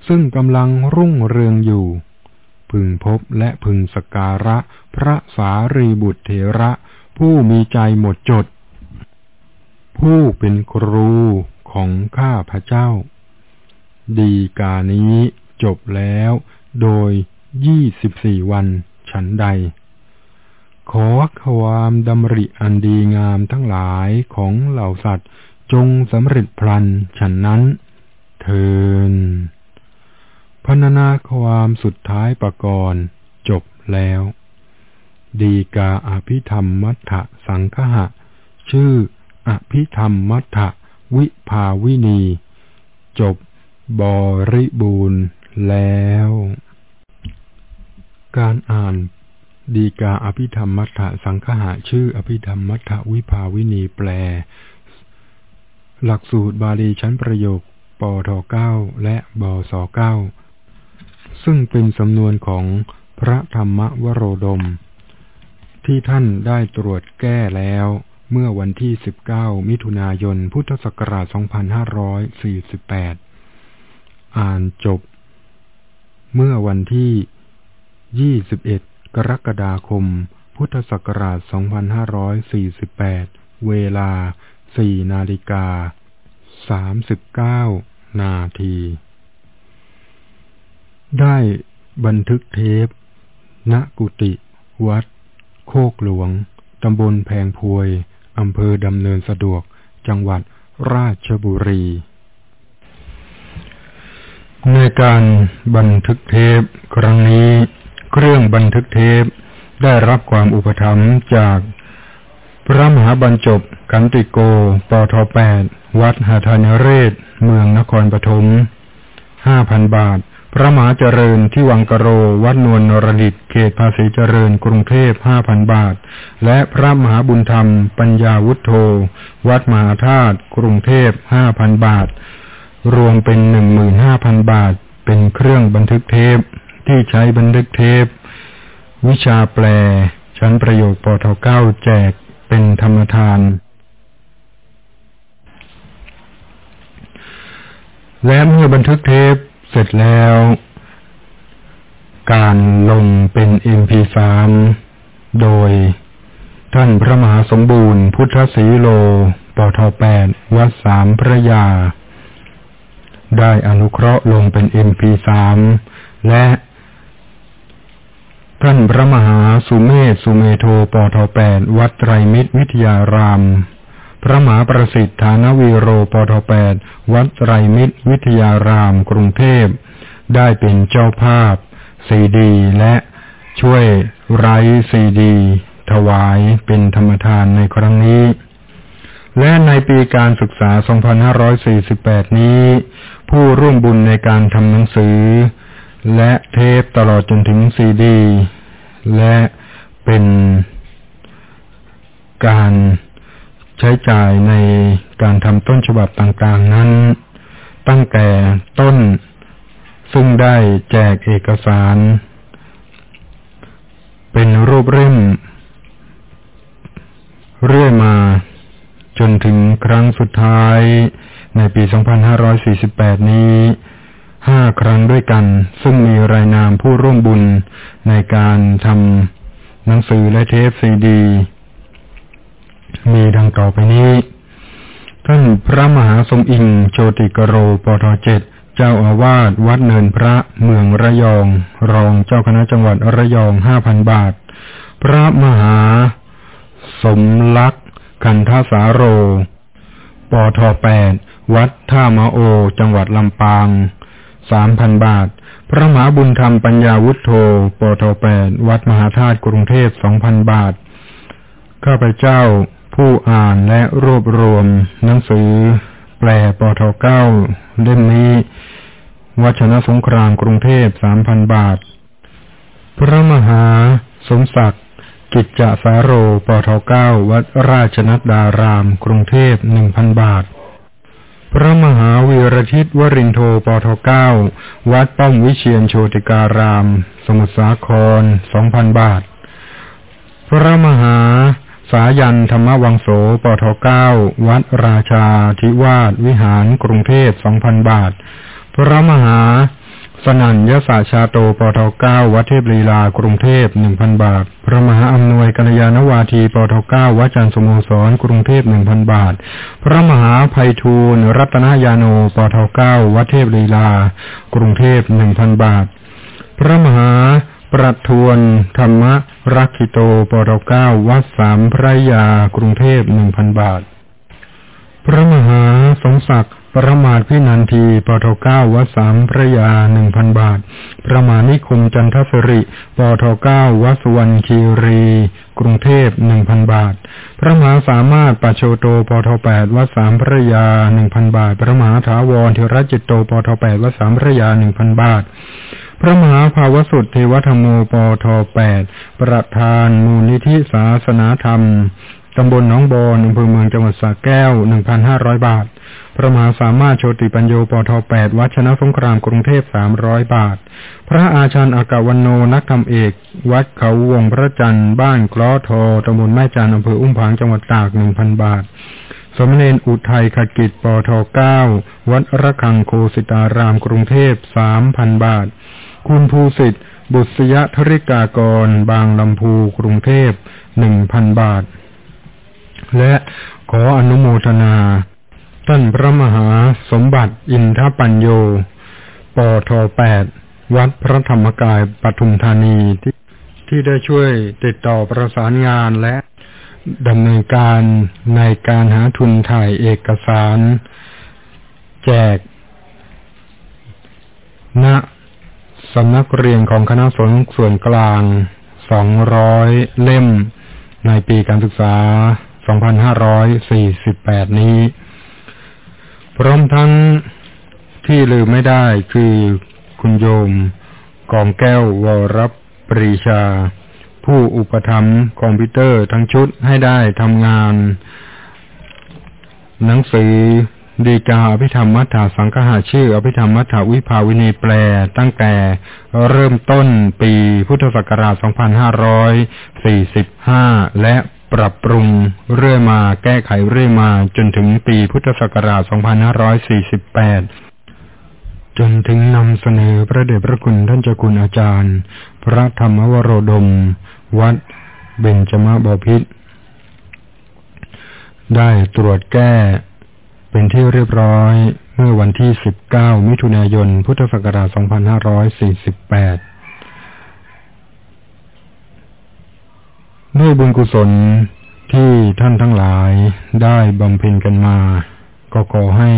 ซึ่งกำลังรุ่งเรืองอยู่ พึงพบและพึงสการะพระสารีบุตรเถระผู้มีใจหมดจด ผู้เป็นครูของข้าพเจ้า ดีกานี้จบแล้วโดยยี่สิบสี่วันฉันใด ขอความดำริอันดีงามทั้งหลายของเหล่าสัตว์จงสำเร็จพลันฉันนั้น เทินพรรณนาความสุดท้ายประกรณ์จบแล้ว ดีกาอภิธรรมมัทธสังคหะ ชื่ออภิธรรมมัทธวิภาวินี จบบริบูรณ์แล้ว การอ่าน ดีกาอภิธรรมมัทธสังคหะชื่ออภิธรรมมัทธวิภาวินีแปล หลักสูตรบาลีชั้นประโยคปทเก้าและบศเก้าซึ่งเป็นสำนวนของพระธรรมวโรดม ที่ท่านได้ตรวจแก้แล้วเมื่อวันที่ 19 มิถุนายน พุทธศักราช 2548 อ่านจบ เมื่อวันที่ 21 กรกฎาคม พุทธศักราช 2548 เวลา 4 นาฬิกา 39 นาที ได้บันทึกเทป ณ กุติ วัด โคกหลวง ตำบลแพงพวย อำเภอดำเนินสะดวก จังหวัดราชบุรี ในการบันทึกเทปครั้งนี้ เครื่องบันทึกเทป ได้รับความอุปถัมภ์จากพระมหาบรรจบกันติโก ปทแปด วัดหาทานเรศ เมืองนครปฐมห้าพันบาท พระมหาเจริญที่วังกะโร วัดนวลนรดิต เขตภาษีเจริญกรุงเทพห้าพันบาท และพระมหาบุญธรรม ปัญญาวุฒโธ วัดมหาธาตุกรุงเทพห้าพันบาท รวมเป็นหนึ่งหมื่นห้าพันบาท เป็นเครื่องบันทึกเทป ที่ใช้บันทึกเทป วิชาแปล ชั้นประโยคปทเก้าแจกเป็นธรรมทาน และเมื่อบันทึกเทปเสร็จแล้ว การลงเป็น MP3 โดยท่านพระมหาสมบูรณ์ พุทธศีโลปทแปดวัดสามพระยา ได้อนุเคราะห์ลงเป็น MP3 และ ท่านพระมหาสุเมศสุเมโทปทแปดวัดไตรมิตรวิทยาราม พระมหาประสิทธานวีโรปทแปดวัดไตรมิตรวิทยารามกรุงเทพ ได้เป็นเจ้าภาพซีดี และช่วยไรซีดี ถวายเป็นธรรมทานในครั้งนี้ และในปีการศึกษา 2548 นี้ ผู้ร่วมบุญในการทำหนังสือ และเทปตลอดจนถึงซีดี และเป็นการใช้จ่ายในการทำต้นฉบับต่างๆนั้น ตั้งแต่ต้นซึ่งได้แจกเอกสาร เป็นรูปเร่มเรื่อยมาจนถึงครั้งสุดท้ายในปี 2548 นี้ ห้าครั้งด้วยกัน ซึ่งมีรายนามผู้ร่วมบุญในการทำหนังสือและเทปซีดี มีดังต่อไปนี้ ท่านพระมหาสมอิงโชติกโรปทเจ็ดเจ้าอาวาสวัดเนินพระเมืองระยอง รองเจ้าคณะจังหวัดระยองห้าพันบาท พระมหา สมลักษ์คันทสาโร ปทแปดวัดท่ามะโอ จังหวัดลำปาง สามพันบาท พระมหาบุญธรรมปัญญาวุฒโธปทแปดวัดมหาธาตุกรุงเทพสองพันบาท ข้าพเจ้าผู้อ่านและรวบรวม หนังสือ แปลปทเก้าเล่มนี้ วัชนะสงครามกรุงเทพสามพันบาท พระมหาสมศักดิ์กิจจสาโรปธ เก้าวัดราชนัดดาราม กรุงเทพหนึ่งพันบาท พระมหาวีรชิตวรินโทปธ เก้าวัดป้อมวิเชียรโชติการาม สมุทรสาครสองพันบาท พระมหาสายันธรรมวังโสปธ เก้าวัดราชาธิวาสวิหารกรุงเทพสองพันบาท พระมหา สนันยศาชาโตปธ เก้าวัดเทพลีลากรุงเทพหนึ่งพันบาท พระมหาอำนวยกัลยาณวาทีปธ เก้าวัดจันทรสโมสรกรุงเทพหนึ่งพันบาท พระมหาไพฑูรย์ รัตนญาโณ ปธ เก้าวัดเทพลีลากรุงเทพหนึ่งพันบาท พระมหาประทวนธรรมรักขิโตปธ เก้าวัดสามพระยากรุงเทพหนึ่งพันบาท พระมหาสมศักดิ์ ประมาทพินันทีปทเก้าวัดสามพระยาหนึ่งพันบาท ประมาณิคมจันทสริปทเก้าวัดสุวรรณคีรี กรุงเทพหนึ่งพันบาท พระมหาสามารถปัจโชโตปทแปดวัดสามพระยาหนึ่งพันบาท พระมหาถาวรเทรจิตโตปทแปดวัดสามพระยาหนึ่งพันบาท พระมหาภาวสุทธเทวธรรมโมปทแปดประธานมูลนิธิศาสนาธรรมตำบลหนองบอนอำเภอเมืองจังหวัดสระแก้วหนึ่งพันห้าร้อยบาท พระมหาสามารถโชติปัญโยปทแปดวัชนะสงครามกรุงเทพสามร้อยบาท พระอาชาญอากาวันโนนักธรรมเอก วัดเขาวงพระจันทร์บ้านกล้อทอตำบลแม่จันอำเภออุ้มผางจังหวัดตากหนึ่งพันบาท สมเด็จอุทัยขกิจปทเก้าวัดระฆังโคสิตารามกรุงเทพสามพันบาท คุณภูสิทธิ์บุษยธริกากร บางลำพูกรุงเทพหนึ่งพันบาท และขออนุโมทนา ท่านพระมหาสมบัติอินทปัญโย ปทแปดวัดพระธรรมกายปทุมธานีที่ที่ได้ช่วยติดต่อประสานงานและดำเนินการในการหาทุนถ่ายเอกสาร แจก ณสำนักเรียนของคณะสงฆ์ส่วนกลางสองร้อยเล่มในปีการศึกษา 2548 นี้ พร้อมทั้งที่ลืมไม่ได้คือคุณโยมกองแก้ววรับปรีชา ผู้อุปถัมภ์คอมพิวเตอร์ทั้งชุดให้ได้ทำงาน หนังสือดีกาอภิธรรมมัทธาสังฆหาชื่อ อภิธรรมมัทธาวิภาวินีแปล ตั้งแต่เริ่มต้นปีพุทธศักราช 2545 และ ปรับปรุงเรื่อยมาแก้ไขเรื่อยมาจนถึงปีพุทธศักราช 2548 จนถึงนำเสนอพระเดชพระคุณท่านเจ้าคุณอาจารย์ พระธรรมวโรดม วัดเบญจมบพิษได้ตรวจแก้เป็นที่เรียบร้อยเมื่อวันที่ 19 มิถุนายน พุทธศักราช 2548 ด้วยบุญกุศลที่ท่านทั้งหลายได้บำเพ็ญกันมา ก็ขอให้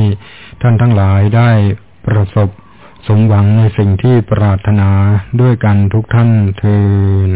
ท่านทั้งหลายได้ประสบสมหวังในสิ่งที่ปรารถนาด้วยกันทุกท่านเทิน